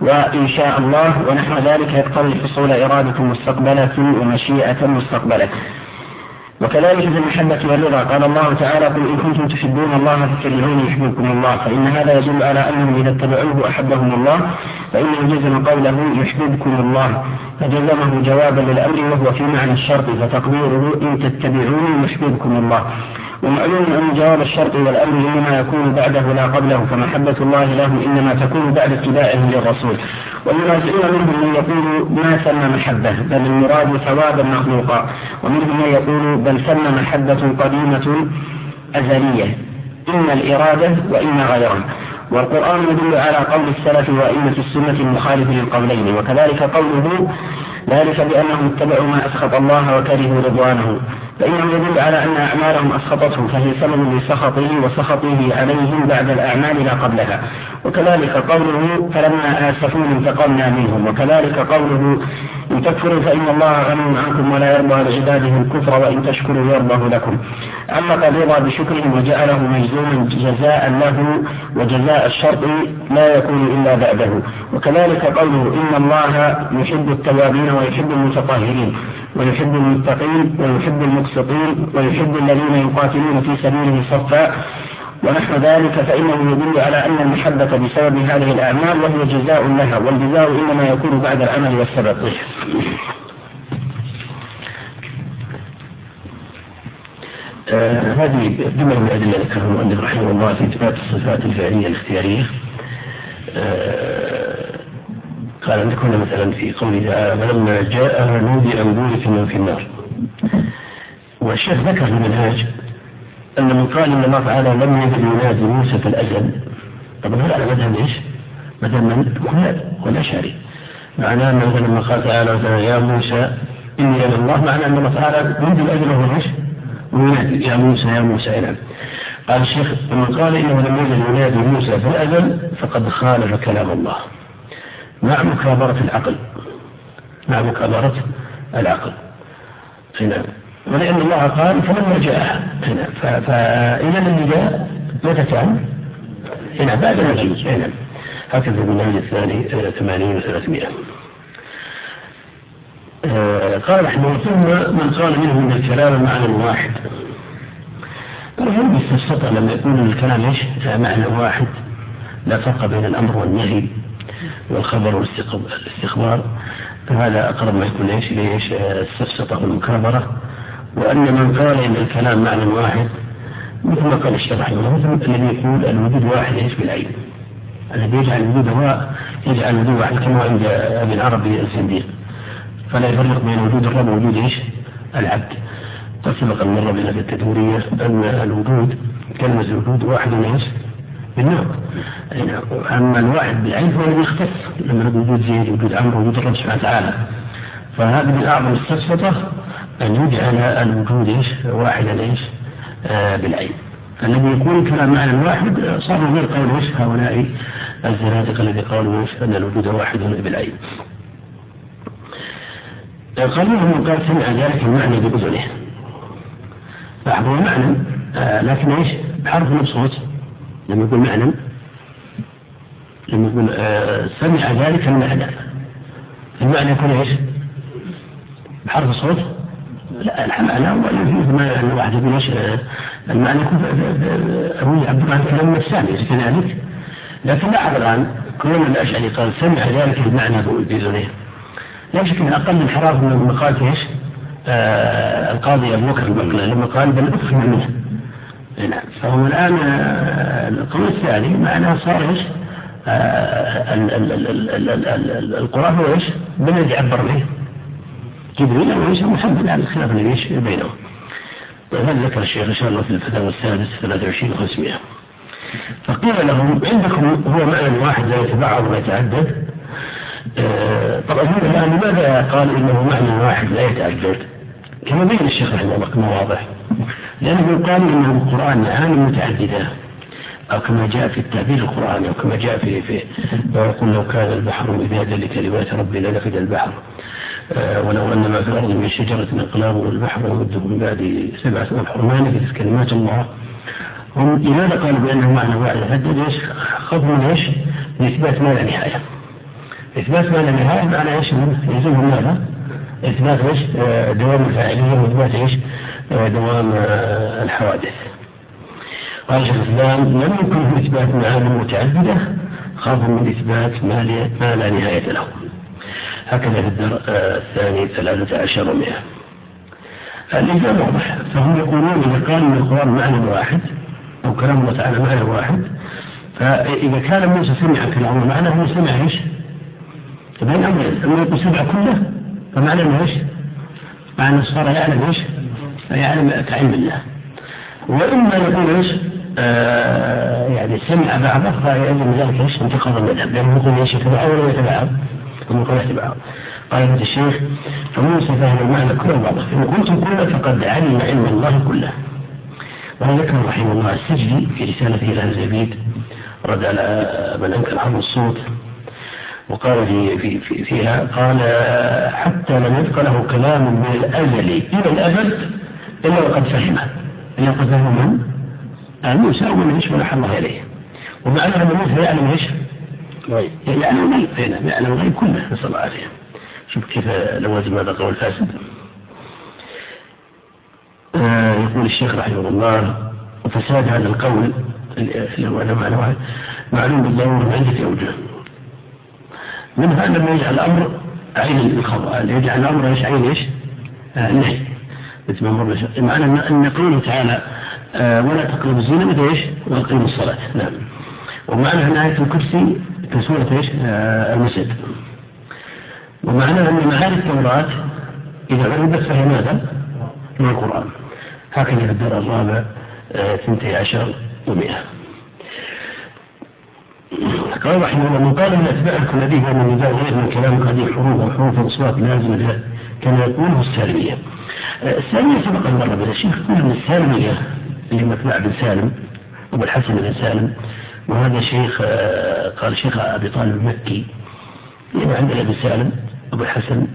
S1: وإن شاء الله ونحو ذلك يقتضي حصول إرادة مستقبلة ومشيئة مستقبلة. وكذلك في المحبة والرضا قال الله تعالى قل إن كنتم تحبون الله فاتبعوني يحببكم الله. فإن هذا يدل على أنهم إذا اتبعوه أحبهم الله فإنه جزم قوله يحببكم الله فجزمه جوابا للأمر وهو في معنى الشرط فتقديره إن تتبعوني يحببكم الله ومعلوم أن جواب الشرط والأمر إنما يكون بعده لا قبله فمحبة الله له إنما تكون بعد اتباعه للرسول. والمنازعون منهم من يقول ما سمى محبة بل المراد ثوابا مخلوقا. ومنهم من يقول بل سمى محبة قديمة أزلية. إما الإرادة وإما غيرها. والقرآن يدل على قول السلف وأئمة السنة المخالف للقولين وكذلك قوله ذلك بأنهم اتبعوا ما أسخط الله وكرهوا رضوانه. فإنه يدل على أن أعمالهم أسخطتهم فهي سبب لسخطه وسخطه عليهم بعد الأعمال لا قبلها. وكذلك قوله فلما آسفون انتقمنا منهم وكذلك قوله إن تكفروا فإن الله غني عنكم ولا يرضى لعباده الكفر وإن تشكروا يرضى لكم. علق الرضا بشكرهم وجعله مجزوما جزاء له وجزاء الشرط لا يكون إلا بعده. وكذلك قوله إن الله يحب التوابين ويحب المتطهرين ويحب المتقين ويحب المقسطين ويحب الذين يقاتلون في سبيله صفا ونحو ذلك فإنه يدل على أن المحبة بسبب هذه الأعمال وهي جزاء لها والجزاء إنما يكون بعد العمل والسبب.
S2: آه هذه جمل من الأدلة ذكرها المؤلف رحمه الله في إثبات الصفات الفعلية الاختيارية. آه قال أن تكون مثلا في قوله تعالى فلما جاء نودي أن بورك من في النار. والشيخ ذكر المنهاج أن من قال إن الله تعالى لم يزل ينادي موسى في الأزل طبعا هذا على مذهب إيش؟ مذهب من؟ والأشعري معناه أنه لما قال تعالى يا موسى إني أنا الله معناه أن الله تعالى منذ الأزل هو إيش؟ وينادي يا موسى يا موسى نعم قال الشيخ من قال إنه لم يزل ينادي موسى في الأزل فقد خالف كلام الله. مع مكابرة العقل. مع مكابرة العقل. نعم ولأن الله قال فلما جاء فإذا النداء متى كان؟ هنا بعد المجيء هنا هكذا بالنهج الثاني ثمانين وثلاثمائة. آه، قال رحمه ثم من قال منه إن الكلام معنى واحد. قال هل يستطيع لما يكون الكلام إيش؟ معنى واحد. لا فرق بين الأمر والنهي والخبر والاستخبار فهذا أقرب ما يكون إيش؟ ليش؟ السفسطه والمكابره وأن من قال إن الكلام معنى واحد مثل ما قال الله مثل الذي يقول الوجود واحد إيش بالعين. الذي يجعل الوجود هو يجعل الوجود واحد كما عند ابن عربي الزنديق. فلا يفرق بين وجود الرب ووجود إيش؟ العبد. قد المرة بنا في التدورية أن الوجود كلمة الوجود واحد إيش؟ بالنوع أما الواحد بالعين هو الذي يختص لما وجود زيد وجود عمرو وجود الرب سبحانه وتعالى. فهذا من أعظم السفسطة أن يجعل الوجود إيش؟ واحدا إيش؟ آه بالعين. الذي يكون الكلام معنى واحد صار غير قول إيش؟ هؤلاء الزنادقة الذي قالوا إيش؟ أن الوجود واحد بالعين. من قال سمع ذلك المعنى بأذنه. فهو معنى آه لكن إيش؟ بحرف مبسوط. لما يقول معنى. لما يقول آه سمع ذلك المعنى. المعنى يكون إيش؟ بحرف صوت. لا هو يجوز ما إيش المعنى هو يعبر عن كلام الثاني كذلك لكن لاحظ الآن كون الأشعري قال سمع ذلك المعنى بأذنه لا شك أن أقل انحراف من مقال إيش؟ آه القاضي أبو بكر البقلة لما قال بل أفهم منه نعم فهو الآن آه القول الثاني معناه صار إيش؟ آه القرآن هو إيش؟ من يعبر به جبريل أو عيسى محمد على الخلاف الذي بينهم وهذا ذكر الشيخ إن شاء الله في الفتاوى السادس 23 500 فقيل لهم عندكم هو معنى واحد لا يتبعض ويتعدد آه طبعا هنا الآن لماذا قال إنه معنى واحد لا يتعدد؟ كما بين الشيخ رحمه الله كما واضح. لأنه قال إن القرآن معاني متعددة. أو كما جاء في التعبير القرآني أو كما جاء في في لو كان البحر مدادا لكلمات ربي لنفد البحر. ولو أن ما في الأرض من شجرة أقلام والبحر يمده من بعد سبعة أبحر ما نفذت كلمات الله هم لماذا قالوا بأنه معنى واحد حدد إيش؟ من إيش؟ لإثبات ما لا نهاية. إثبات ما لا نهاية معنى إيش؟ يلزمهم ماذا؟ إثبات إيش؟ آه، دوام الفاعلية وإثبات إيش؟ آه، دوام الحوادث. قال شيخ الإسلام لم يكن إثبات معاني متعددة خوفا من إثبات ما لا نهاية له. هكذا في الدر الثاني ثلاثة عشر ومئة الإجابة واضح فهم يقولون إذا قال من القرآن معنى واحد أو كلام الله تعالى معنى واحد فإذا كان موسى سمع كلام الله معنى هو سمع إيش؟ بين أمرين أما يقول سمع كله فمعنى أنه إيش؟ معنى صار يعلم إيش؟ يعلم كعلم الله وإما يقول إيش؟ آه يعني سمع بعضه فيلزم ذلك إيش؟ انتقاض المذهب لأنه يقول إيش يتبعه ولا يتبعه ثم قال بعض قال الشيخ فموسى فهم المعنى كله بعضه إن قلتم كله فقد علم علم الله كله. وهذا ذكر رحمه الله السجدي في رسالته إلى الزبيد رد على من أنكر حظ الصوت وقال في, في, في فيها قال حتى لم يبق له كلام من الأزل إلى الأبد إلا وقد فهمه إلا وقد فهمه من؟ موسى ومن إيش ولا الله إليه ومعنى أن موسى يعلم إيش؟ غيب يعلم الغيب يعلم الغيب كله نسأل الله العافية شوف كيف لوازم هذا القول فاسد آه يقول الشيخ رحمه الله وفساد هذا القول اللي هو معلوم بالضرورة من عدة أوجه. منها لما يجعل الأمر عين الخبر يجعل الأمر إيش؟ عين إيش؟ آه النهي. مثل ما مر معنى أن قوله تعالى آه ولا تقربوا الزنا مثل إيش؟ وأقيموا الصلاة. نعم. ومعنى أن آية الكرسي كسورة إيش؟ آه المسجد. ومعنى أن معاني التوراة إذا عربت فهي ماذا؟ من القرآن. هكذا في الدار الرابع ثنتي عشر ومئة. قال رحمه الله من قال من أتباع الكلابي هو من النزاع غير من كلام هذه الحروف وحروف الأصوات لازمة كما يقوله السالمية. السالمية سبق أن مر بنا. الشيخ يقول أن السالمية اللي متباع بن سالم أبو الحسن بن سالم وهذا شيخ قال شيخ أبي طالب المكي يعني عندنا ابن سالم أبو الحسن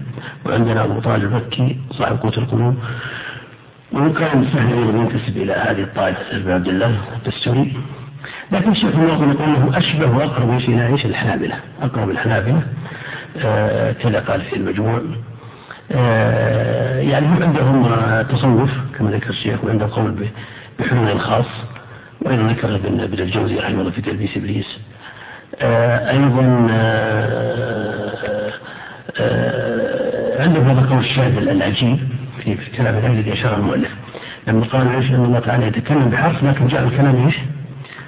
S2: وعندنا أبو طالب المكي صاحب قوت القلوب. وكان سهل أن ينتسب إلى هذه الطائفة بن عبد الله الدستوري. لكن الشيخ الناظم يقول أنه أشبه وأقرب إلى إيش الحنابلة أقرب الحنابلة آه كذا قال في المجموع. آه يعني هم عندهم تصوف كما ذكر الشيخ وعنده قول بحلول الخاص. وأيضا ذكر ابن ابن الجوزي رحمه الله في تلبيس إبليس آه أيضا آه آه عندهم هذا القول الشاذ العجيب في الكلام الذي أشار المؤلف لما قال إيش ان الله تعالى يتكلم بحرف لكن جعل الكلام إيش؟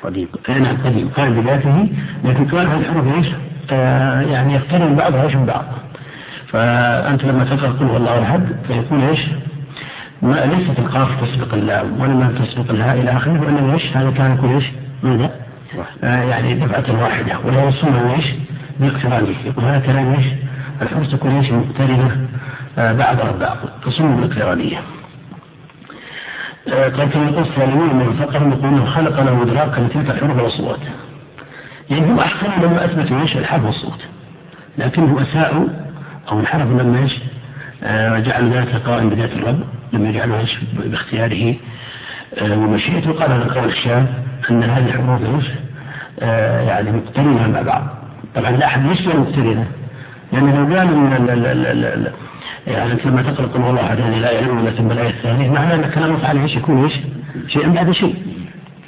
S2: قديم نعم قديم قال بذاته لكن قال هذه الحروف إيش؟ آه يعني يقترن بعضها إيش من بعض فأنت لما تقرأ قل هو الله أحد فيكون إيش؟ ما ليست القاف تسبق اللام ولا ما تسبق الهاء إلى آخره وإنما إيش؟ هذا كان يكون إيش؟ ماذا؟ آه يعني دفعة واحدة ولا يصوم إيش؟ باقترانه يقول هذا كلام إيش؟ الحروف تكون إيش؟ مقترنة آه بعضها البعض تصوم بالاقترانية قد كما يقول السالمين من فقر يقول خلق له إدراكا لتلك الحروف والأصوات يعني هم أحسن لما أثبتوا إيش الحرف والصوت لكنه أساءوا أو انحرفوا لما إيش آه جعلوا ذلك قائم بذات الرب لما يجعلوا إيش باختياره آه ومشيئته قال هذا القول الشام أن هذه الحروف إيش آه يعني مقترنة مع بعض طبعا لا أحد يشبه مقترنة لأن لو قالوا من يعني لما تقرأ قل والله أحد لا يعلم إلا ثم الآية الثانية معناه أن كلام الله تعالى إيش يكون إيش؟ شيئا بعد شيء.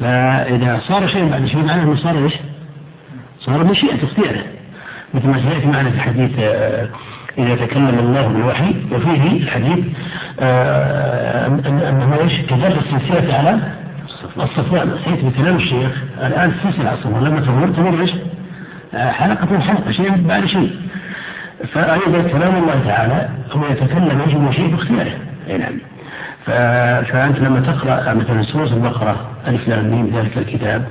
S2: فإذا صار شيئا بعد شيء معناه إنه صار إيش؟ صار مشيئة اختياره. مثل ما سياتي معنا في حديث إذا تكلم الله بالوحي وفيه الحديث أنه إيش؟ تجرد السلسلة على الصفوان. سيأتي بكلام الشيخ الآن السلسلة على الصفوان. لما تمر تمر إيش؟ حلقة حلقة شيء بعد شيء. فأيضا كلام الله تعالى هو يتكلم يجب شيء باختياره. أي نعم. فأنت لما تقرأ مثلا سورة البقرة ألف لام ميم ذلك الكتاب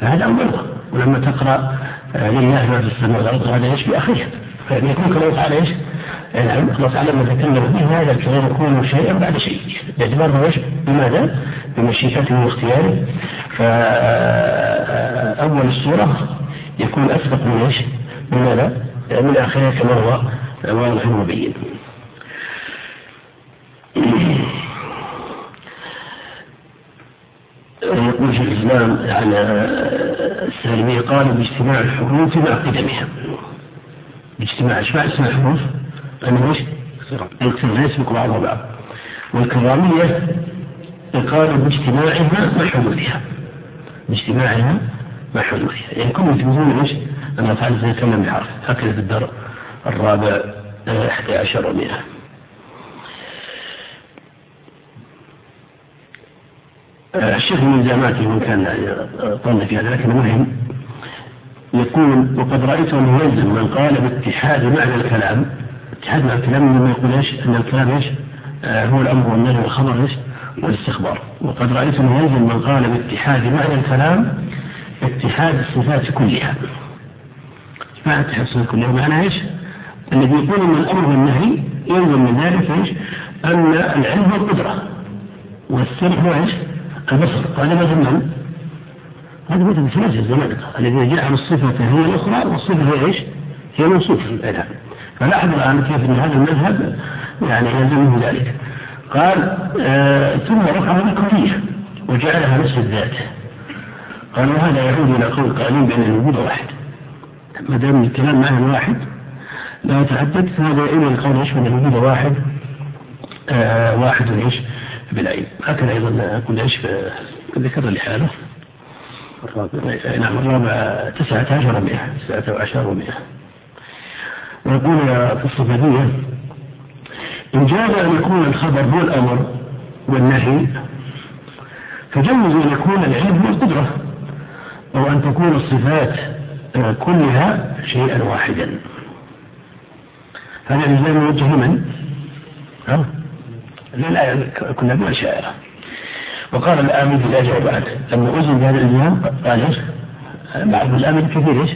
S2: فهذا أولها ولما تقرأ لله ما في السماء والأرض هذا إيش؟ فيكون كلام تعالى إيش؟ نعم الله تعالى لما تكلم به هذا الكلام يكون شيئا بعد شيء باعتباره إيش؟ بماذا؟ بمشيئته واختياره فأول السورة يكون أسبق من إيش؟ من ماذا؟ من آخرها كما هو واضح وبين يقول شيخ الإسلام على السالمية قال باجتماع الحروف مع قدمها باجتماع معنى اسمها الحروف؟ أنه إيش؟ الاقتران يسبق بعضها بعض والكرامية قالوا باجتماعها مع حدوثها باجتماعها مع حدوثها يعني كلهم يتميزون إيش؟ أن تعالى سيتكلم بحرف هكذا في الدر الرابع أحد عشر ومئة. الشيخ من زاماته من كان طن في هذا لكن مهم يقول وقد رأيت أنه يلزم من قال باتحاد معنى الكلام اتحاد معنى الكلام لما يقول إيش؟ أن الكلام إيش؟ هو الأمر والنهي والخبر إيش؟ والاستخبار. وقد رأيت أنه يلزم من قال باتحاد معنى الكلام اتحاد الصفات كلها. معنى اتحاد الصفات كلها؟ معنى إيش؟ الذي يقول أن الأمر والنهي يلزم من ذلك إيش؟ أن العلم هو القدره والسمع هو إيش؟ البصر. هذا مثل من؟ هذا مثل ثلاثة الزمالقة الذين جعلوا الصفة هي الأخرى والصفة هي إيش؟ هي موصوف العلم فلاحظ الآن كيف أن هذا المذهب يعني يلزمه ذلك. قال آه ثم رفعه الكلية وجعلها نصف الذات. قال وهذا يعود إلى قول قائلين بأن الوجود واحد. ما دام الكلام معنى واحد لا يتعدد فهذا إلى القول يشمل الوجود واحد آه واحد إيش؟ بالعين هكذا أيضا كل إيش؟ ذكر لحاله. الرابع نعم الرابع تسعة عشر ومئة تسعة عشر ومئة ويقول في الصفدية إن جاز أن يكون الخبر هو الأمر والنهي فجوز أن يكون العلم هو القدرة أو أن تكون الصفات كلها شيئا واحدا هذا الإلزام موجه لمن؟ ها؟ لا كنا بالأشاعرة وقال الآمن لا جواب عنه لما أزل بهذا الإلزام قال إيش؟ بعض الآمن كثير إيش؟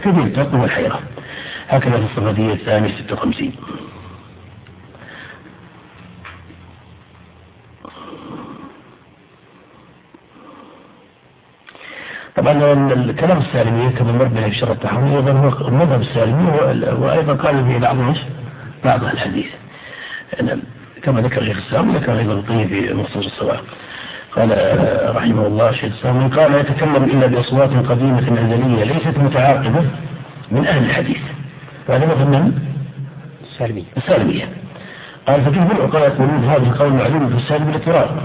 S2: كثير التوقف والحيرة هكذا في الصفدية الثانية 56 طبعا الكلام السالمية كما مر بنا في شر التحرير أيضا هو المذهب السالمي وأيضا قال به بعض بعض الحديث. كما ذكر شيخ الإسلام وذكر أيضا الطيب في مختصر الصواعق قال رحمه الله شيخ الإسلام من قال لا يتكلم إلا بأصوات قديمة أزلية ليست متعاقبة من أهل الحديث. وهذا مثل من؟ السالمية. السالمية. قال فكيف العقلاء يقولون هذا القول معلوم في السالم بالاضطرار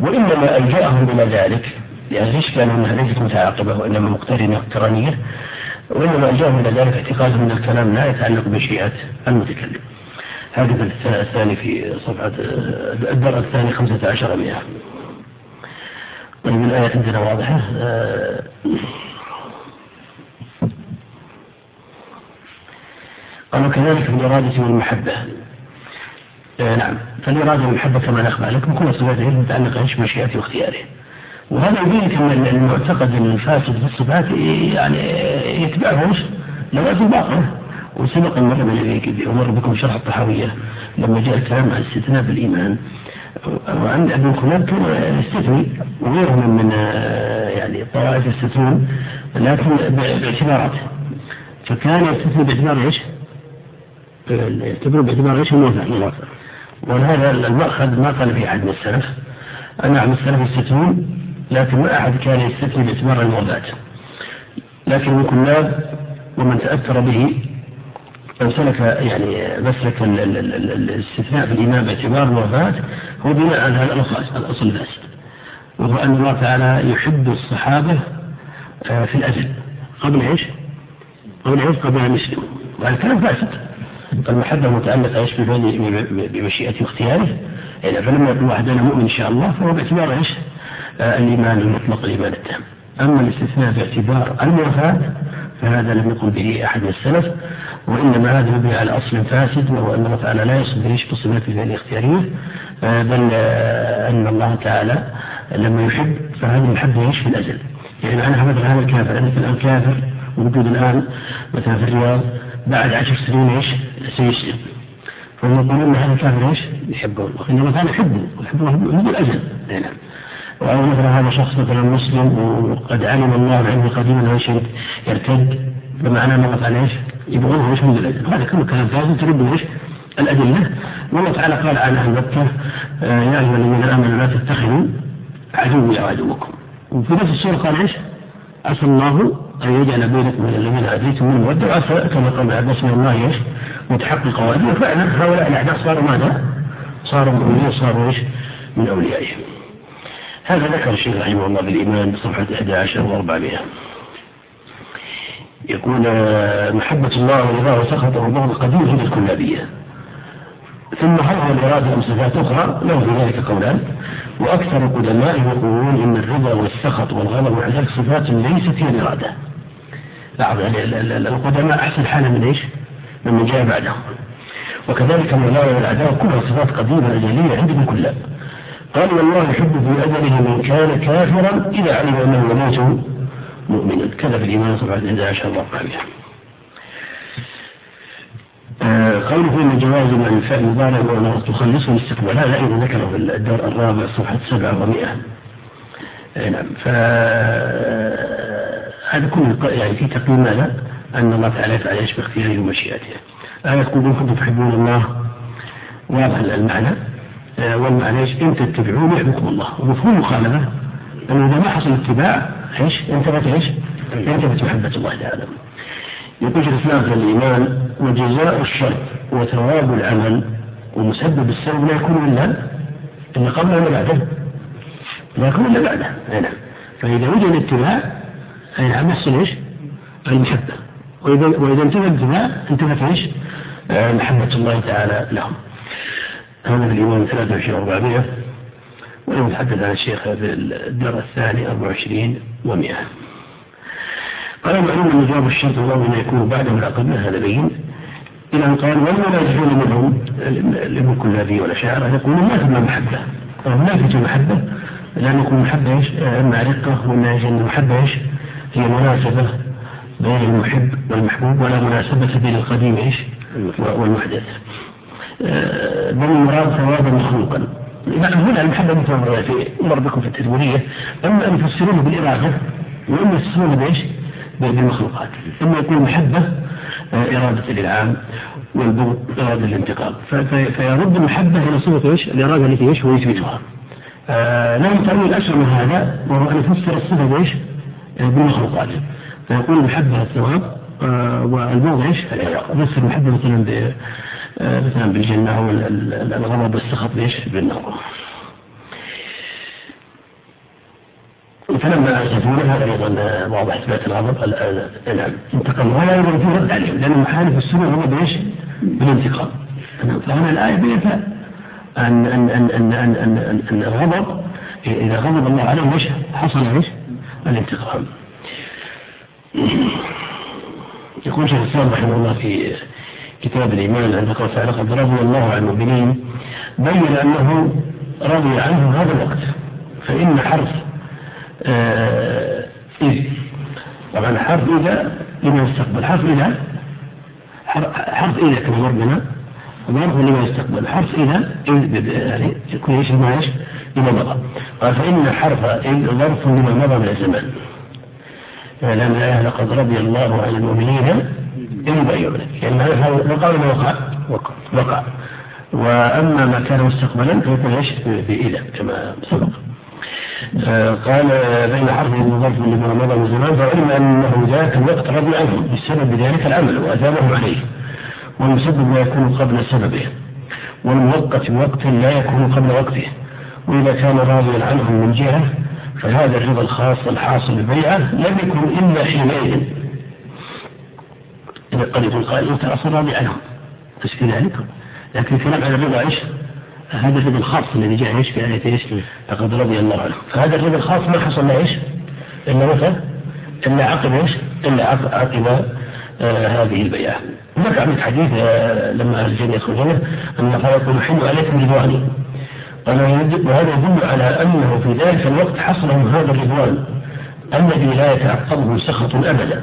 S2: وإنما ألجأهم إلى ذلك لأن ليش كانوا أنها ليست متعاقبة وإنما مقترنة اقترانية وإنما ألجأهم إلى ذلك اعتقادهم أن الكلام لا يتعلق بشيئة المتكلم. هكذا الثاني في صفحة الدرة الثاني خمسة عشر مئة. طيب الآية عندنا واضحة. قالوا كذلك في الإرادة والمحبة آه نعم فالإرادة والمحبة كما نخبر لكم كل صفات متعلقة إيش بمشيئته واختياره وهذا يبين أن المعتقد الفاسد في الصفات يعني يتبعه إيش؟ لوازم باطلة وسبق المرة من ذلك بكم شرح الطحاوية لما جاء الكلام عن الاستثناء بالإيمان وعند ابن خلال كان يستثني وغيرهم من آه، يعني طوائف يستثنون لكن باعتبارات. فكان يستثني باعتبار إيش؟ يعتبر باعتبار إيش؟ الموافق ولهذا المأخذ ما قال به أحد من السلف. نعم السلف يستثنون لكن ما أحد كان يستثني باعتبار الموضات لكن الكلاب ومن تأثر به من سلك يعني مسلك الاستثناء في الإيمان باعتبار الوفاة هو بناء على هذا الأصل الفاسد وهو أن الله تعالى يحب الصحابة آه، في الأزل قبل إيش؟ قبل إيش؟ قبل أن يسلموا. وهذا الكلام فاسد المحبة متعلقة إيش؟ بمشيئته واختياره. يعني فلما يقول واحد أنا مؤمن إن شاء الله فهو باعتبار إيش؟ آه، الإيمان المطلق الإيمان التام. أما الاستثناء باعتبار الموافاة فهذا لم يقل به أحد من السلف وإنما هذا مبني على أصل فاسد وهو أن الله تعالى لا يصف به بصفات الاختيارية آه، بل آه، أن الله تعالى لما يحب فهذه المحبة يعيش في الأزل. يعني معناها مثلا هذا الكافر عندك الآن كافر موجود الآن مثلا في الرياض بعد عشر سنين إيش سيسلم فهم يقولون هذا الكافر إيش؟ يحبه الله. إنما كان يحبه ويحبه منذ الازل نعم. أو مثلا هذا شخص مثلا مسلم وقد علم الله عنه قديما إيش يرتد بمعنى ان الله تعالى إيش؟ يبغونه إيش منذ الازل هذا كله كلام فاسد ترد إيش؟ الأدلة والله تعالى قال عن أهل مكة آه، يا أيها الذين آمنوا لا تتخذوا عدوي وعدوكم وفي نفس السورة قال إيش؟ عسى الله أن يجعل بينكم من الذين أتيتم من مودة وعسى كما قال عباس من الله إيش؟ متحقق وفعلا وفعلا هؤلاء الأعداء صاروا ماذا؟ صاروا مؤمنين صاروا إيش؟ من أوليائهم هذا ذكر الشيخ رحمه الله بالإيمان بصفحة 11 و400 يقول محبة الله ورضاه وسخطه الله قديم هي الكلابية. ثم هل هو الإرادة أم صفات أخرى له في ذلك قولان وأكثر القدماء يقولون إن الرضا والسخط والغضب وحذلك صفات ليست هي الإرادة. لاحظ القدماء أحسن حالا من إيش؟ ممن جاء بعدهم وكذلك المولى والأعداء كلها صفات قديمة أجلية عندهم كلها قال والله يحب في أجله من كان كافرا إذا علم أنه يموت مؤمنا. كذا في الإيمان صفحة 11 الله آه، قوله إن جواز مع الفعل المضارع وانه تخلصه الاستقبال هذا أيضا ذكره في الدار الرابع صفحة 700 نعم. ف هذا كله يعني في تقييم ماذا؟ أن الله تعالى يفعل إيش باختياره ومشيئته. آية كنتم تحبون الله؟ واضح المعنى. آه، والمعنى إيش؟ إن تتبعون يحبكم الله ومفهوم المخالفة أنه إذا ما حصل اتباع إيش؟ انتبهت إيش؟ انتبهت محبة الله تعالى. يقول شيخ الإسلام في الإيمان وجزاء الشر وثواب العمل ومسبب السبب لا يكون إلا الا قبل ولا بعده؟ لا يكون إلا بعده، نعم. فإذا وجد الاتباع أي نعم يحصل إيش؟ المحبة. واذا وإذا انتهى الاتباع انتهت إيش؟ آه، محبة الله تعالى لهم. هذا في الإيمان 23 400 ويتحدث عن الشيخ في الدرس الثاني 24 و100 قال معلوم أن جواب الشرط هو أن يكون بعد ما قبله هذا بين إلى أن قال والمنازعون منهم لم الكلابي والأشاعرة يقولون ما في المحبة ما في المحبة لأن يكون المحبة إيش؟ إما رقة إيش؟ المحبة إيش؟ هي مناسبة بين المحب والمحبوب ولا مناسبة بين القديم إيش؟ والمحدث بل المراد ثوابا مخلوقا نعم هنا المحبة مثل في مر بكم في التدويرية أما أن يفسرونه بالإرادة وأما يفسرونه بإيش؟ بالمخلوقات إما يكون محبة آه، إرادة الإنعام والبغض إرادة الانتقام فيرد المحبة إلى صفة إيش؟ الإرادة التي إيش ويثبتها آه لهم تأويل أشهر من هذا وهو أن يفسر الصفة بإيش؟ آه، بالمخلوقات فيكون المحبة الثواب آه والبغض إيش؟ العقاب يفسر المحبة مثلا آه، مثلا بالجنة أو الغضب والسخط ليش بالنار فلما أسفونا هذا أيضا واضح إثبات الغضب نعم انتقم ولا أيضا في رد عليهم لأن المحارب السنة هو بإيش؟ بالانتقام فهنا الآية بيت أن أن أن أن أن أن, أن, الغضب إذا غضب الله عليهم إيش؟ حصل إيش؟ الانتقام. يقول شيخ الإسلام رحمه الله في كتاب الإيمان عند تعالى لقد رضي الله عن المؤمنين بين أنه رضي عنه هذا الوقت. فإن حرف آه إذ طبعا حرف إذا لما يستقبل. حرف إذا حرف إذا كما مر بنا ظرف لما يستقبل. حرف إذا يعني يكون إيش؟ ما إيش؟ لما مضى. قال فإن حرف إذ ظرف لما مضى من الزمان. لأن الآية لقد رضي الله عن المؤمنين إن يعلن لأن هذا وقع ما وقع؟ وقع وقع وأما ما كان مستقبلا فيكون إيش؟ بإذا كما سبق. آه، قال بين حرف ظرف لما مضى من زمان فعلم أنه ذاك الوقت رضي عنه بسبب ذلك العمل وأثابهم عليه. والمسبب لا يكون قبل سببه. والموقت وقت لا يكون قبل وقته. وإذا كان راضيا عنهم من جهة فهذا الرضا الخاص الحاصل بالبيعة لم يكن إلا حينئذ. قد يكون قائل أصلا راضي عنهم بس كذلك لكن كلام على الرضا إيش؟ هذا الرضا الخاص الذي جاء إيش في آية إيش؟ لقد رضي الله عنه، فهذا الرضا الخاص ما حصل إيش؟ إلا متى؟ إلا عقب إيش؟ إلا عقب آه هذه البيعة. هناك عن الحديث آه لما أهل الجنة يخرجون أن قال يقول حل عليكم رضواني. وهذا يدل على أنه في ذلك الوقت حصل هذا الرضوان الذي لا يتعقبه سخط أبدا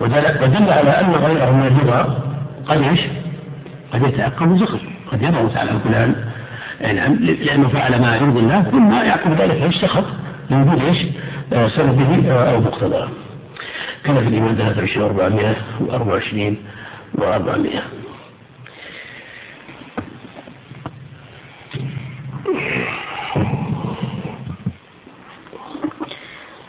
S2: ودل على أن غيره من الرضا قد إيش؟ قد يتعقب زخر قد يضع تعالى فلان نعم لأنه فعل ما يرضي الله ثم يعقب ذلك إيش سخط لوجود إيش؟ آه، سببه آه، أو مقتضاه. كان في الإيمان 23 400 و24 و400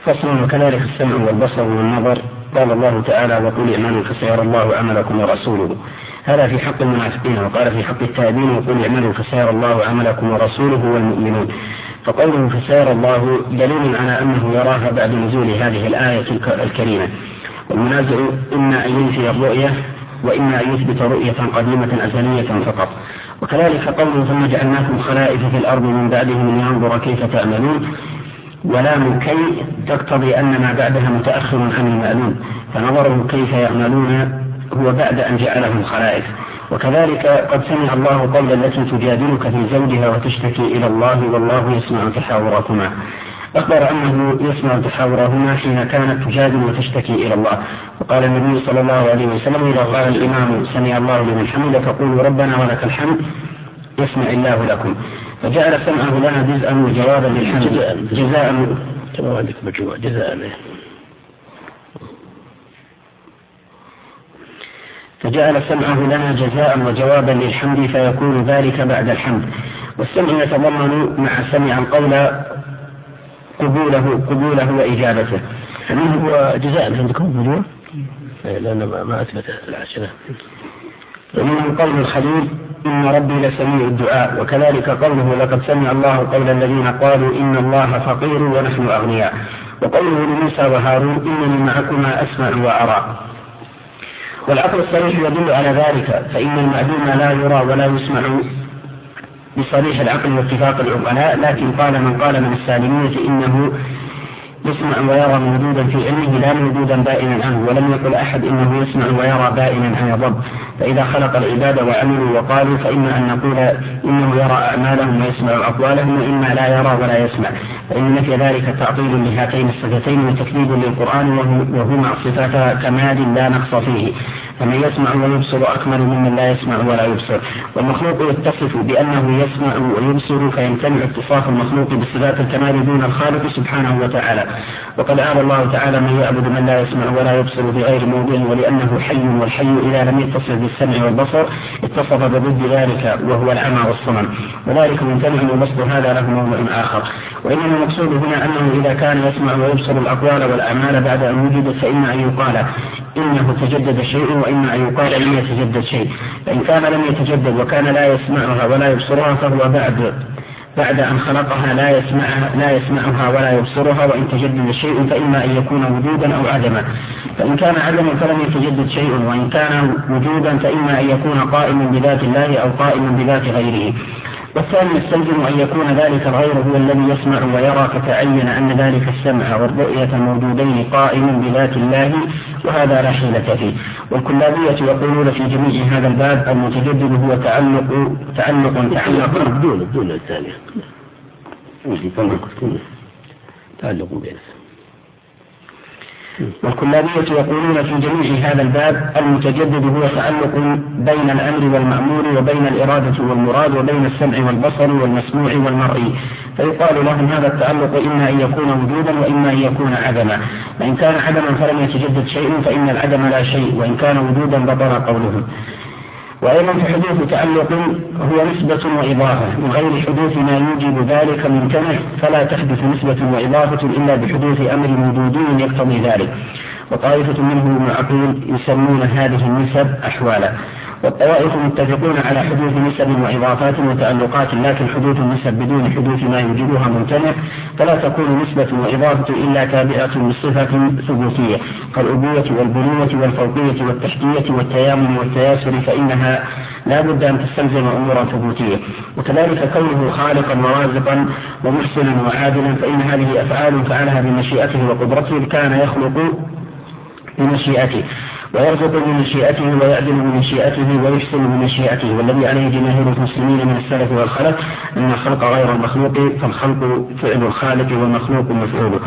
S1: فصل وكذلك السمع والبصر والنظر قال الله تعالى وقل اعملوا فسيرى الله عملكم ورسوله. هذا في حق المنافقين وقال في حق التابعين وقل اعملوا فسيرى الله عملكم ورسوله والمؤمنون. فقوله فسيرى الله دليل على أنه يراها بعد نزول هذه الآية الكريمة. والمنازع إما أن ينفي الرؤية وإما أن يثبت رؤية قديمة أزلية فقط. وكذلك قوله ثم جعلناكم خلائف في الأرض من بعدهم لينظر كيف تعملون. ولام كي تقتضي أن ما بعدها متأخر عن المألوم. فنظره كيف يعملون هو بعد أن جعلهم خلائف. وكذلك قد سمع الله قول التي تجادلك في زوجها وتشتكي إلى الله والله يسمع تحاوركما أخبر أنه يسمع تحاورهما حين كانت تجادل وتشتكي إلى الله. وقال النبي صلى الله عليه وسلم إذا قال الإمام سمع الله لمن حمده فقولوا ربنا ولك الحمد يسمع الله لكم. فجعل سمعه لنا جزءا وجوابا للحمد.
S2: جزاء. كما عندك مجموع جزاء.
S1: فجعل سمعه لنا جزاء وجوابا للحمد فيكون ذلك بعد الحمد. والسمع يتضمن مع سمع القول قبوله قبوله وإجابته.
S2: فمنه هو جزاء؟ عندكم مجموع؟ إيه، لأن ما أثبت العشرة.
S1: ومنه قول الخليل إن ربي لسميع الدعاء وكذلك قوله لقد سمع الله قول الذين قالوا إن الله فقير ونحن أغنياء. وقوله لموسى وهارون إنني معكما أسمع وأرى. والعقل الصريح يدل على ذلك فإن المعدوم لا يرى ولا يسمع بصريح العقل واتفاق العقلاء لكن قال من قال من السالمية إنه يسمع ويرى موجودا في علمه لا موجودا بائنا عنه ولم يقل أحد إنه يسمع ويرى بائنا عن الرب فإذا خلق العباد وعملوا وقالوا فإما أن نقول إنه يرى أعمالهم ويسمع أقوالهم وإما لا يرى ولا يسمع. فإن نفي ذلك تعطيل لهاتين الصفتين وتكذيب للقرآن وهما صفاتا كمال لا نقص فيه. فمن يسمع ويبصر أكمل ممن لا يسمع ولا يبصر. والمخلوق يتصف بأنه يسمع ويبصر فيمتنع اتصاف المخلوق بصفات الكمال دون الخالق سبحانه وتعالى. وقد آل الله تعالى من يعبد من لا يسمع ولا يبصر بغير موضع ولأنه حي والحي إذا لم يتصف بالسمع والبصر اتصف بضد ذلك وهو العمى والصمم. وذلك ممتنع وبسط هذا له موضع آخر. وإنما المقصود هنا أنه إذا كان يسمع ويبصر الأقوال والأعمال بعد أن وجدت فإما أن يقال إنه تجدد شيء وإما أن يقال لم يتجدد شيء. فإن كان لم يتجدد وكان لا يسمعها ولا يبصرها فهو بعد بعد أن خلقها لا يسمعها لا يسمعها ولا يبصرها وإن تجدد شيء فإما أن يكون وجودا أو عدما. فإن كان عدما فلم يتجدد شيء وإن كان وجودا فإما أن يكون قائما بذات الله أو قائما بذات غيره. والثاني يستلزم أن يكون ذلك الغير هو الذي يسمع ويرى فتعين أن ذلك السمع والرؤية موجودين قائم بذات الله وهذا لا حيلة فيه. والكلابية يقولون في جميع هذا الباب المتجدد هو تعلق تعلق تعلق
S2: دون دون الثانية تعلق بينه
S1: والكلابية يقولون في جميع هذا الباب المتجدد هو تعلق بين الأمر والمأمور وبين الإرادة والمراد وبين السمع والبصر والمسموع والمرئي فيقال لهم هذا التعلق إما أن يكون وجودا وإما أن يكون عدما. فإن كان عدما فلم يتجدد شيء فإن العدم لا شيء وإن كان وجودا بطل قولهم. وأيضا فحدوث تعلق هو نسبة وإضافة من غير حدوث ما يوجب ذلك ممتنع فلا تحدث نسبة وإضافة إلا بحدوث أمر موجود يقتضي ذلك. وطائفة منهم معقول يسمون هذه النسب أحوالا. والطوائف متفقون على حدوث نسب وإضافات وتعلقات لكن حدوث النسب بدون حدوث ما يوجبها ممتنع فلا تكون نسبة وإضافة إلا تابعة لصفة ثبوتية. كالأبوة والبنوة والفوقية والتحتية والتيامن والتياسر فإنها لا بد أن تستلزم أمورا ثبوتية. وكذلك كونه خالقا ورازقا ومحسنا وعادلا فإن هذه أفعال فعلها بمشيئته وقدرته كان يخلق بمشيئته. ويرزق بمشيئته ويعدل بمشيئته ويحسن بمشيئته والذي عليه جماهير المسلمين من السلف والخلف أن الخلق غير المخلوق فالخلق فعل الخالق والمخلوق مفعوله.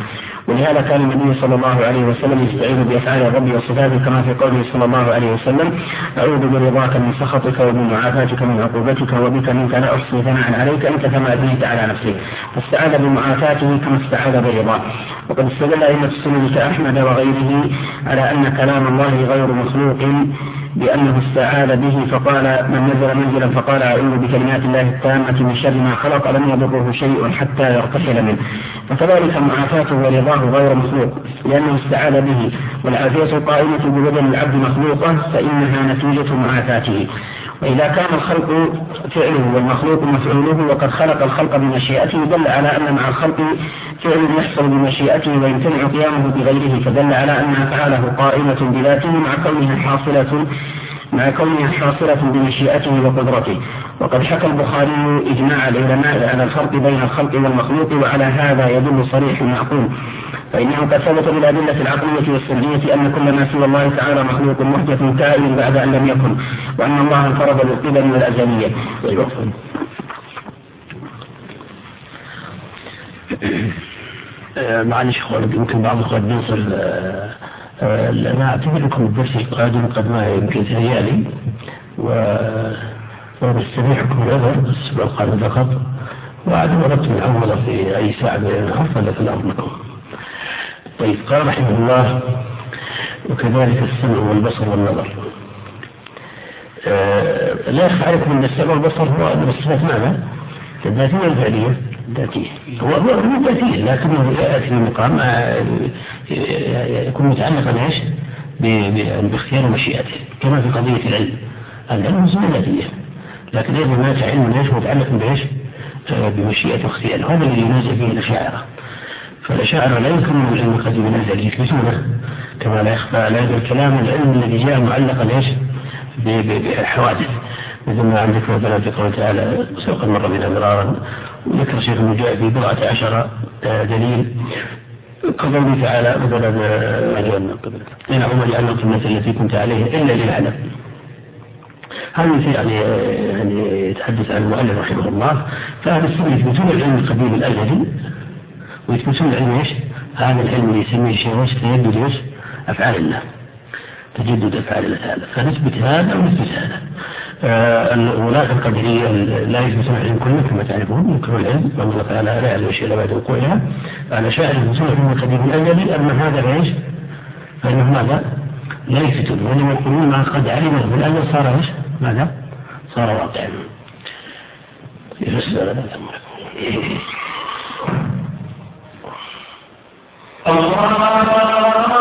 S1: ولهذا كان النبي صلى الله عليه وسلم يستعيذ بأفعال الرب وصفاته كما في قوله صلى الله عليه وسلم أعوذ برضاك من سخطك ومن معافاتك من عقوبتك وبك منك لا أحصي ثناء عليك أنت كما أثنيت على نفسك. فاستعاذ بمعافاته كما استعاذ برضاه. وقد استدل أئمة السنة كاحمد وغيره على أن كلام الله غير مخلوق. بأنه استعاذ به فقال من نزل منزلا فقال أعوذ بكلمات الله التامة من شر ما خلق لم يضره شيء حتى يرتحل منه. فكذلك معافاته ورضاه غير مخلوق لأنه استعاذ به. والعافية قائمة ببدن العبد مخلوقة فإنها نتيجة معافاته. وإذا كان الخلق فعله والمخلوق مفعوله وقد خلق الخلق بمشيئته دل على أن مع الخلق فعل يحصل بمشيئته ويمتنع قيامه بغيره فدل على أن أفعاله قائمة بذاته مع كونها حاصلة مع كونها حاصلة بمشيئته وقدرته. وقد حكى البخاري إجماع العلماء على الفرق بين الخلق والمخلوق وعلى هذا يدل صريح معقول. فإنه قد ثبت بالأدلة العقلية والسمعية أن كل ما سوى الله تعالى مخلوق محدث كائن بعد أن لم يكن وأن الله انفرد بالقدم والأزلية.
S2: آه، معلش أخوان يمكن بعض الاخوان بيوصل آه، أنا اعتذر لكم الدرس القادم قد ما يمكن تهيالي و ونستبيحكم العذر الأسبوع القادم فقط وعد وردت العوض في أي ساعة من النهار فلك لكم. طيب قال رحمه الله وكذلك السمع والبصر والنظر. آه لا يخفى عليكم أن السمع والبصر هو الصفات ماذا؟ الذاتية والفعليه؟ ذاتيه هو هو هو ذاتية لكنه ياتي في مقام آه، يكون متعلقا إيش؟ باختيار مشيئته كما في قضية العلم العلم هو ذاتية لكن أيضا هناك علم إيش متعلق بإيش؟ آه، بمشيئة واختيار هذا الذي ينازع فيه الأشاعرة فالأشاعرة لا يمكنهم العلم القديم ينازع يثبتونه كما لا يخفى على هذا الكلام العلم الذي جاء معلقا إيش؟ بالحوادث. مثل ما عندك مثلا في قوله تعالى سوق مر بنا مرارا. وذكر شيخ جاء في بضعة عشر دليل. كقوله تعالى مثلا إن عمر جعلنا القمة التي كنت عليها إلا ليعلم. هذا يعني يعني يتحدث عن المؤلف رحمه الله. فأهل السنة يثبتون العلم القديم الأزلي. ويثبتون العلم إيش؟ هذا العلم اللي يسميه الشيخ إيش؟ تجدد إيش؟ أفعال الله تجدد أفعال الله تعالى فنثبت هذا ونثبت هذا الولاة القدرية لا يثبتون العلم كله كما تعرفون ينكرون العلم وأن الله تعالى لا يعلم الشيء بعد وقوعها على شاعر يثبتون العلم القديم الأزلي أما هذا إيش؟ فإنه ماذا؟ لا يثبتون وإنما يقولون ما قد علمه من الأزل صار إيش؟ ماذا؟ صار واقعا يفسر الله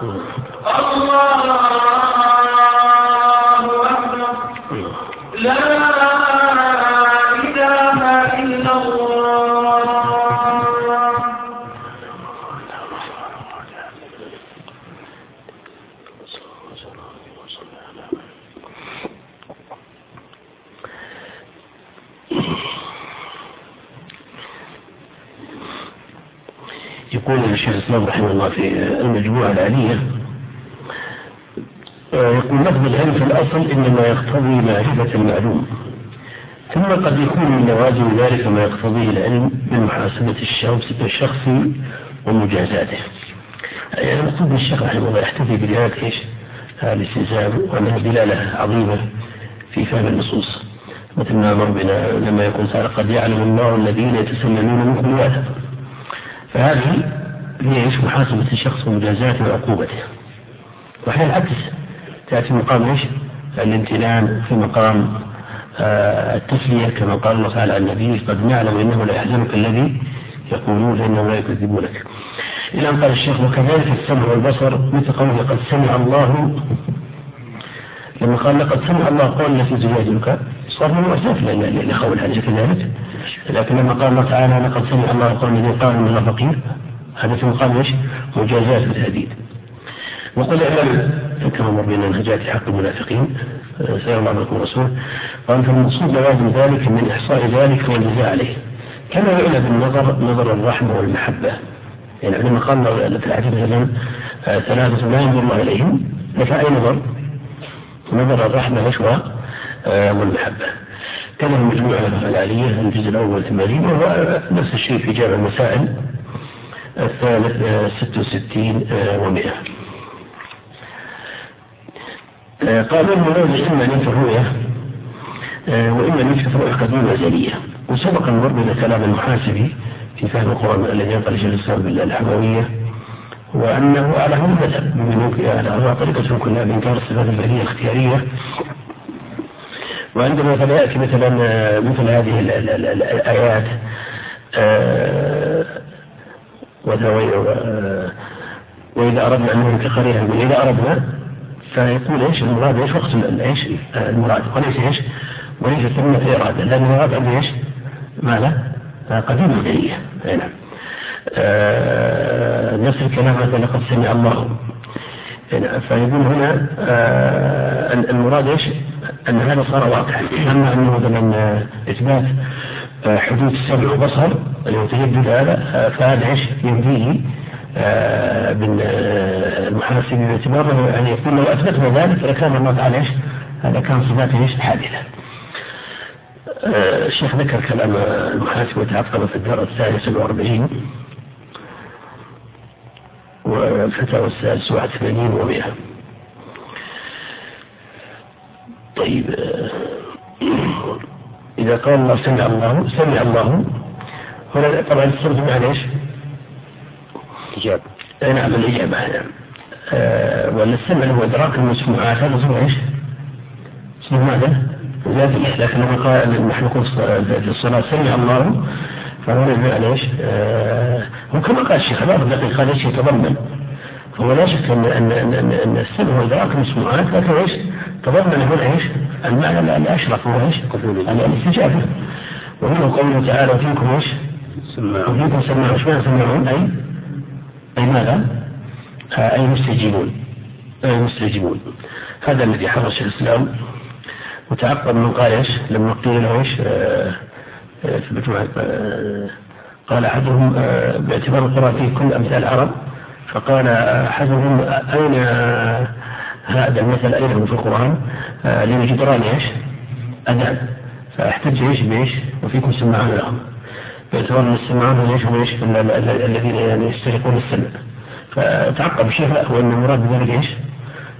S2: Mm-hmm. الإسلام رحمه الله في المجموعة العاليه آه، يقول لفظ العلم في الأصل إنما يقتضي معرفة المعلوم ثم قد يكون من لوازم ذلك ما يقتضيه العلم من محاسبة الشخص ومجازاته. يعني المقصود الشيخ رحمه الله يحتفي بدلاله إيش؟ الاستلزام وأنها دلالة عظيمة في فهم النصوص. مثل ما مر بنا لما يقول قد يعلم الله الذين يتسللون منكم لواذا. فهذه هي إيش محاسبة الشخص ومجازاته وعقوبته. وأحيانا العكس تأتي مقام إيش؟ الامتنان في مقام آه التسلية كما قال الله تعالى عن النبي قد نعلم إنه لا يحزنك الذي يقولون فإنه لا يكذبونك. إلى أن قال الشيخ وكذلك السمع والبصر مثل قوله قد سمع الله. لما قال لقد سمع الله قول التي تجادلك صار من وسف لقول هذا كذلك. لكن لما قال الله تعالى لقد سمع الله قول الذي قال الله فقير. هذا في مقام إيش؟ مجازات وتهديد. وقل اعلم كما مر بين منهجات حق المنافقين آه، سيرى الله عليكم الرسول قال فالمقصود لوازم ذلك من إحصاء ذلك والجزاء عليه. كما يعنى بالنظر نظر الرحمة والمحبة. يعني عندما قال في الحديث مثلا ثلاثة لا ينظر الله إليهم لفاي نظر؟ نظر الرحمة إيش آه، والمحبة. كان المجموعة العالية الجزء الأول 80 وهو نفس الشيء في جامع المسائل الثالث 66 و100 قالوا المنازع إما أن ينفي الرؤية وإما أن الرؤية قديمة أزلية وسبق المر إلى كلام المحاسبي في فهم القرآن الذي ينقل شيخ الإسلام الحموية وأنه على هم مذهب من على طريقة كلها من إنكار الصفات الفعلية الاختيارية. وعندما يأتي مثلا مثل هذه الآيات وإذا أردنا أن نهلك قرية وإذا أردنا فيقول إيش المراد؟ إيش وقت إيش المراد؟ وليس إيش؟ وليس ثمة إرادة. لأن المراد عنده إيش؟ ماذا؟ قديم الجاهلية نعم. آه نفس الكلام هذا لقد سمع الله. نعم. فيقول هنا آه المراد إيش؟ أن هذا صار واقعا. أما أنه مثلا اثبات آه حدوث السمع والبصر اللي هو تجدد هذا آه، فهذا إيش؟ ينفيه آه المحاسب باعتباره يعني يقول لو اثبتنا ذلك لكان الله تعالى إيش؟ هذا كان صفاته إيش؟ حادثه. آه، الشيخ ذكر كلام المحاسب وتعقب في الدار الثانية 47 والفتاوى السادس 81 و100 طيب آه، إذا قال الله سمع الله سمع الله هنا طبعا الصرف معنى إيش؟
S1: إجابة
S2: نعم الإجابة نعم آه ولا السمع هو إدراك المسموعات هذا اسمه إيش؟ اسمه ماذا؟ لكن لما قال نحن نقول في الصلاة سمع الله فهو بمعنى إيش؟ آه هو كما قال الشيخ بعض الدقيق قال إيش يتضمن هو لا شك ان ان ان, أن السمع هو إدراك المسموعات لكن إيش؟ تضمن هنا إيش؟ المعنى الاشرف هو إيش؟ الاستجابة ومنه قوله تعالى وفيكم إيش؟ وفيكم سماعون إيش معنى سماعون؟ أي أي ماذا؟ آه أي مستجيبون أي مستجيبون هذا الذي حرص شيخ الإسلام وتعقب من قال إيش لما قيل له إيش آه، آه، قال أحدهم باعتبار القراءة في كل أمثال العرب فقال أحدهم أين هذا المثل اين في القرآن للجدران إيش؟ اذان فاحتج إيش بإيش؟ وفيكم سماعون لهم باعتبار أن إيش هم إيش؟ الذين يعني يسترقون السمع. فتعقب الشيخ هو إن المراد بذلك إيش؟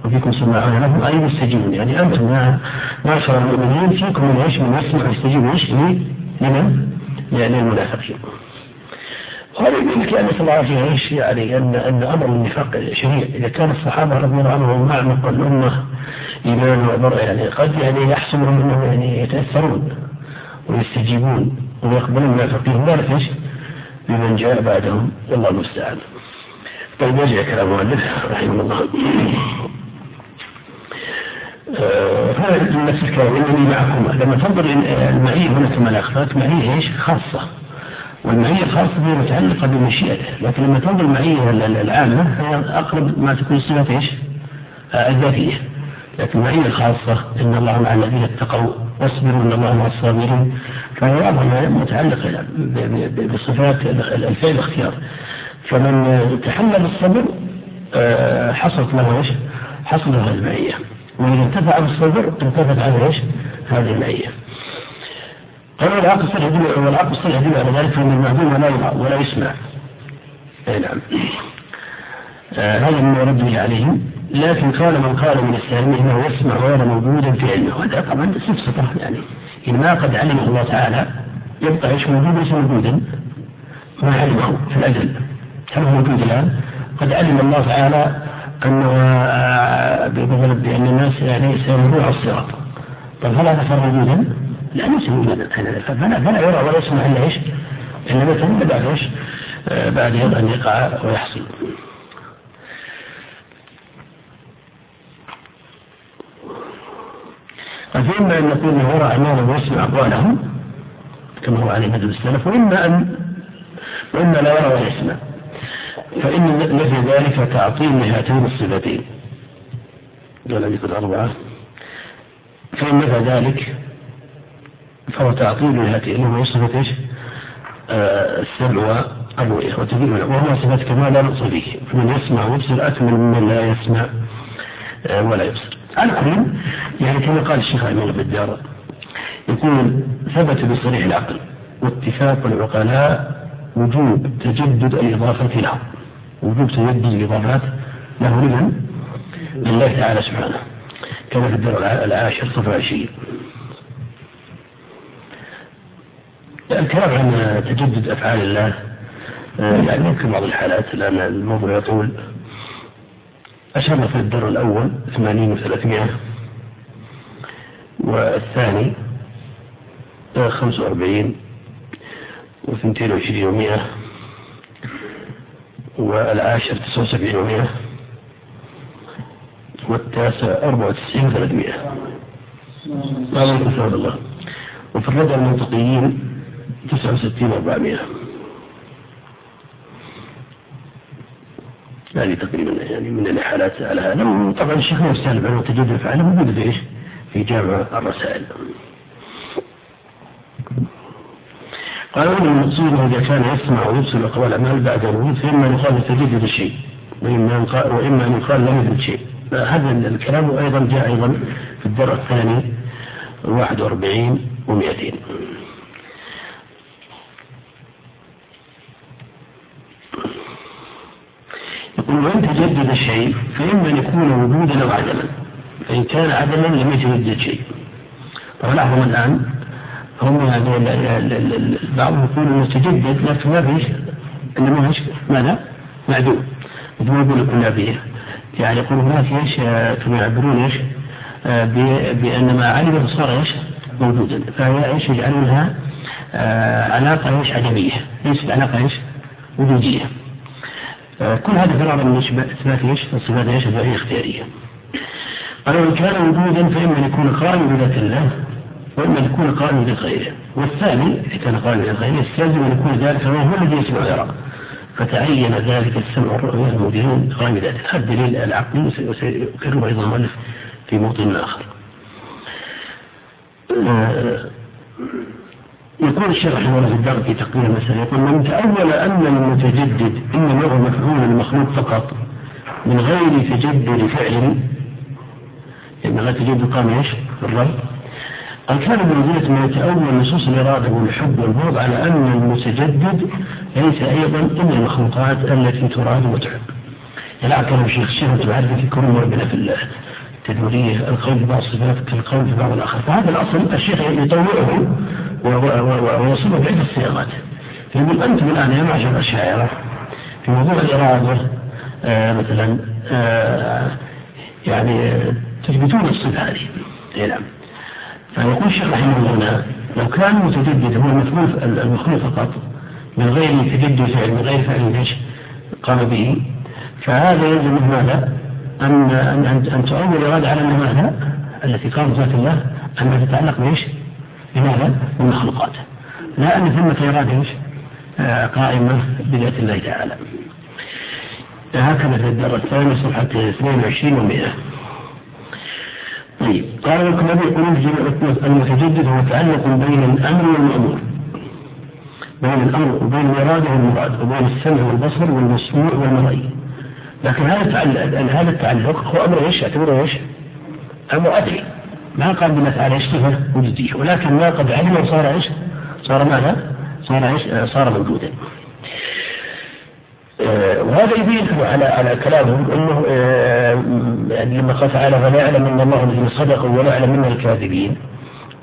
S2: وفيكم سماعون لهم أي مستجيبون. يعني أنتم معشر المؤمنين فيكم من يعيش من يسمع ويستجيب ويش لمن؟ المنافقين وهذا يقول لك أن الله عليه يعيش يعني أن أن أمر النفاق شريع إذا كان الصحابة رضي الله عنهم مع الأمة إيمان وبر يعني قد يعني يحسبهم أنهم يعني يتأثرون ويستجيبون ويقبلون المنافقين ذلك إيش؟ بمن جاء بعدهم والله المستعان. طيب يرجع كلام المؤلف رحمه الله. هذا نفس الكلام انني معكم لما تنظر المعيه هنا كما لاخذت معيه إيش؟ خاصة والمعية الخاصه هي متعلقة بمشيئته لكن لما تنظر المعية العامة هي أقرب ما تكون الصفات إيش؟ الذاتية لكن المعية الخاصة إن الله مع الذين اتقوا واصبروا إن الله مع الصابرين فهي بعضها متعلقة بصفات الفعل الاختيار فمن تحلى بالصبر آه، حصلت له إيش؟ حصلت له المعية وإذا انتفع بالصبر انتفت عنه إيش؟ هذه المعية. قال والعقل الصحيح يدل والعقل الصحيح يدل على ذلك فإن المعدوم لا يرى ولا يسمع. أي نعم. آه هذا من رده عليهم لكن قال من قال من السالمين إنه يسمع غير موجودا في علمه وهذا طبعا سفسطه يعني إن ما قد علمه الله تعالى يبقى إيش موجود ليس موجودا ما علمه في الازل هل هو موجود الآن؟ قد علم الله تعالى أنه بمثلا بأن الناس يعني سيمرون على الصراط طيب هل هذا صار موجودا؟ لا ليس موجودا فلا فلا يرى ولا يسمع إلا إيش؟ إلا مثلا بعد إيش؟ بعد أن يقع ويحصل. فإما أن نقول يرى أعمالهم ويسمع أقوالهم كما هو عليه مدى السلف وإما أن وإما لا يرى ولا يسمع. فإن نفي ذلك تعطيل لهاتين الصفتين. قال يكون أربعة فإن نفى ذلك فهو تعطيل لهاتين وهو صفة إيش؟ آه السمع والرؤية وتدين وهو صفة كمال لا نقص فيه فمن يسمع ويبصر أكمل ممن لا يسمع آه ولا يبصر. على كل يعني كما قال الشيخ أيمن بالدار يقول ثبت بصريح العقل واتفاق العقلاء وجوب تجدد الإضافة له. وجوب تجدد الإضافات له لمن؟ لله تعالى سبحانه. كما في الدر العاشر صفحة 20 الكلام عن تجدد أفعال الله آه، يعني يمكن بعض الحالات لأن الموضوع يطول. أشرنا في الدر الأول 80 و300 والثاني 45 و220 و100 والعاشر 79 و100 والتاسع 94 و300 هذا يقول الله. وفي الربع المنطقيين 69 و400 هذه تقريبا يعني من الحالات على هذا طبعا الشيخ ما يستهل عنه تجدد الافعال موجود في إيش؟ في جامع الرسائل. قال إن المقصود إذا كان يسمع ويبصر أقوال الاعمال بعد الوجود فإما أن يقال تجدد الشيء وإما أن وإما أن يقال لا يثبت شيء. هذا الكلام أيضا جاء أيضا في الدرس الثاني 41 و200 وإن تجدد الشيء فإما أن يكون وجودا أو عدما فإن كان عدما لم يتجدد شيء طبعا لاحظوا الآن هم بعضهم يقول إنه تجدد لكن ما فيش إنما إيش؟ ماذا؟ معدوم مثل ما يقول فيه يعني يقول هناك إيش كما يعبرون إيش؟ بأن ما علم صار إيش؟ موجودا فهي إيش يجعلونها آه، علاقة إيش؟ عدمية ليست علاقة إيش؟ وجودية آه، كل هذا الأمر من إثبات إيش؟ الصفات إيش؟ الفعلية اختيارية. قال وإن كان وجودا فإما أن يكون قائما بذات الله وإما أن يكون قائما بغيره. والثاني إذا كان قائما بغيره يستلزم أن يكون ذلك هو الذي يسمع ويرى. فتعين ذلك السمع والرؤية الموجودين قائم بذاته. هذا الدليل العقلي وسيكرره أيضا المؤلف في موطن آخر. يقول الشيخ رحمه الله في الدرس في تقرير المسألة يقول من تأول أن المتجدد إنما هو مفعول المخلوق فقط من غير تجدد فعل يعني غير تجدد قام إيش؟ الرب قال كان بمنزلة ما يتأول نصوص الإرادة والحب والبغض على أن المتجدد ليس أيضا إلا المخلوقات التي تراد وتحب. يلعب كلام الشيخ الشيخ تعرف في كل ربنا في الله التدويرية القول في بعض الصفات كالقول في بعض الآخر فهذا الأصل الشيخ يطوعه ويصبه بعدة صياغات فيقول أنتم الآن يا معشر الأشاعرة في موضوع الإرادة آه مثلا آه يعني تثبتون الصفة هذه. نعم. فيقول الشيخ رحمه الله هنا لو كان متجدد هو المخلوق المخلوق فقط من غير تجدد فعل من غير فعل إيش؟ قام به. فهذا يلزم ماذا؟ أن أن أن, أن تؤول الإرادة على أن ماذا؟ التي قامت ذات الله أنها تتعلق بإيش؟ بماذا؟ بالمخلوقات. لا أن ثمة إرادة؟ آه، قائمة بذات الله تعالى. هكذا في الدرة الثانية صفحة 22 و100. طيب قال لكم الذي يقولون المتجدد هو تعلق بين الأمر والمأمور. بين الأمر وبين الإرادة والمراد وبين السمع والبصر والمسموع والمرئي. لكن هذا هذا التعلق هو أمر إيش؟ يعتبره إيش؟ أمر أدري ما قال تعالى إيش صفه وجوديه ولكن ما قد علم صار إيش؟ صار ماذا؟ صار إيش؟ صار موجودا. آه وهذا يبين على على كلامهم إنه آه يعني لما قال تعالى ونعلم أن الله الذين صدقوا ونعلم من الكاذبين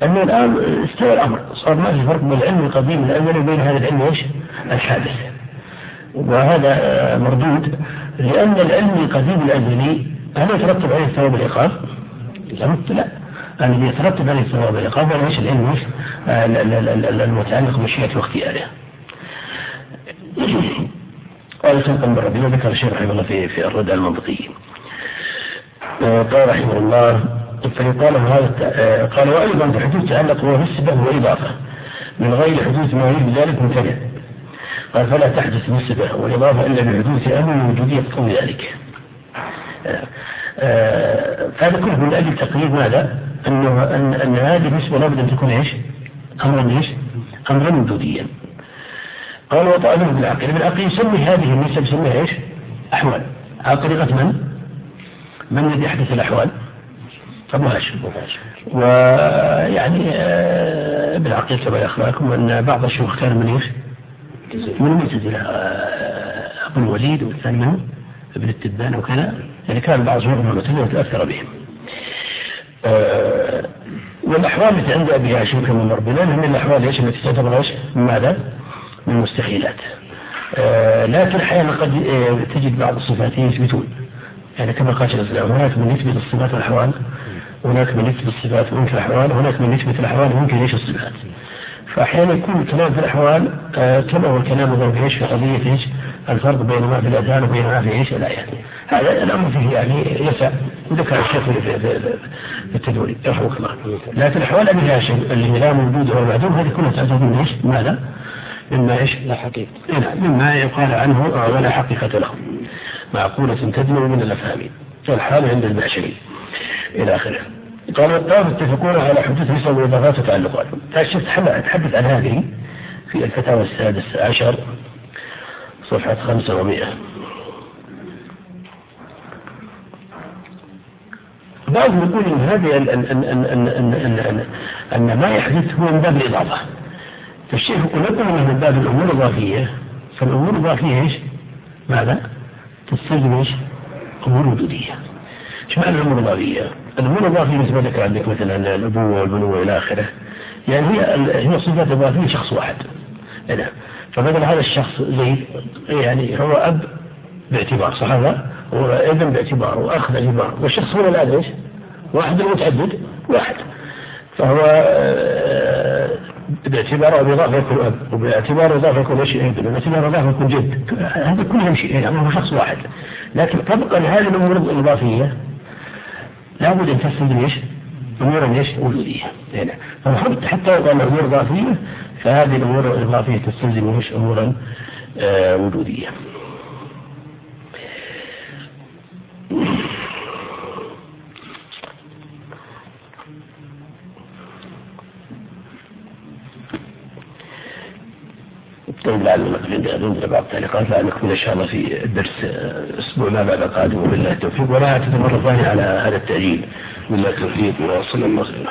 S2: أنه الآن استوى الأمر صار ما في فرق بين العلم القديم الازلي وبين هذا العلم إيش؟ الحادث. وهذا آه مردود لأن العلم القديم الأزلي هل يترتب عليه ثواب العقاب؟ لا الذي يترتب عليه ثواب العقاب هو إيش العلم إيش؟ المتعلق بمشيئته واختياره. (coughs) قال سلطان بن ربيع ذكر الشيخ رحمه الله في في الردع المنطقي. قال رحمه الله فيقال هذا قال وأيضا في حدوث تعلق هو نسبة وإضافة من غير حدوث ما يريد ذلك ممتنع قال فلا تحدث نسبة والإضافة إلا بحدوث أمر وجودية قول ذلك فهذا كله من أجل تقريب ماذا؟ أنه أن, أن هذه النسبة لابد أن تكون إيش؟ أمرا إيش؟ أمرا وجوديا قال وطالب بالعقل بالعقل يسمي هذه النسب يسميها إيش؟ أحوال على طريقة من؟ من الذي يحدث الأحوال؟ أبو هاشم ويعني آه، ابن عقيل كما يخبركم أن بعض الشيوخ كان من إيش؟ من المعتزلة آه، أبو الوليد والثاني من ابن التبان وكذا يعني كان بعض شيوخ المعتزلة تأثر بهم. آه، والأحوال التي عند أبي هاشم كما مر بنا من الأحوال إيش التي تعتبر إيش؟ ماذا؟ من المستحيلات. لكن أحيانا قد تجد بعض الصفات يثبتون. يعني كما قال شيخ الإسلام هناك من يثبت الصفات والأحوال هناك من يثبت الصفات وينكر الأحوال هناك من يثبت الأحوال وينكر إيش الصفات. فأحيانا يكون الكلام في الأحوال آه كما هو الكلام إيش؟ في قضية إيش؟ الفرق بين ما في الأذهان وبين ما في إيش؟ الآيات هذا الأمر فيه يعني يسع. وذكر الشيخ في, في, التدوري يرحمك الله. لكن الأحوال أبي هاشم اللي لا موجود ولا معدوم هذه كلها تعتبر من إيش؟ ماذا؟ مما إيش؟ لا حقيقة. نعم. مما يقال عنه ولا حقيقة له. معقولة تدنو من الأفهام. الحال عند البشري إلى آخره. قال الطلاب يتفقون على حدوث نسب الإضافات وتعلقات الشيخ تحدث عن هذه في الفتاوى السادس عشر. صفحة خمسة ومئة بعضهم يقول إن هذه ان ان ان ان ان, أن, أن ما يحدث هو من باب الإضافة. فالشيخ يقول لكم من باب الأمور الإضافية فالأمور الإضافية إيش؟ ماذا؟ تستلزم إيش؟ أمور وجودية. إيش معنى الأمور الإضافية؟ الأمور الإضافية مثل ما ذكر عندك مثلا الأبوة والبنوة إلى آخره. يعني هي هي صفات إضافية شخص واحد. نعم. فمثلا هذا الشخص زيد يعني هو أب باعتبار صح هذا؟ هو ابن باعتبار وأخ باعتبار والشخص هو الآن إيش؟ واحد متعدد واحد. فهو آه، باعتبار الإضافة يكون أب وباعتبار الإضافة يكون شيء ابن وباعتبار الإضافة يكون جد هذا كله شيء يعني هو شخص واحد لكن طبقا لهذه الأمور الإضافية لابد أن تستلزم إيش؟ أمورا إيش؟ وجودية يعني حتى لو قال أمور إضافية فهذه الأمور الإضافية تستلزم إيش؟ أمورا آه وجودية طيب لعل عندنا بعض التعليقات لا نكمل إن شاء الله في الدرس الأسبوع ما بعد القادم وبالله التوفيق ولا تتمر ثانية على هذا التأجيل بالله التوفيق وصلى الله وسلم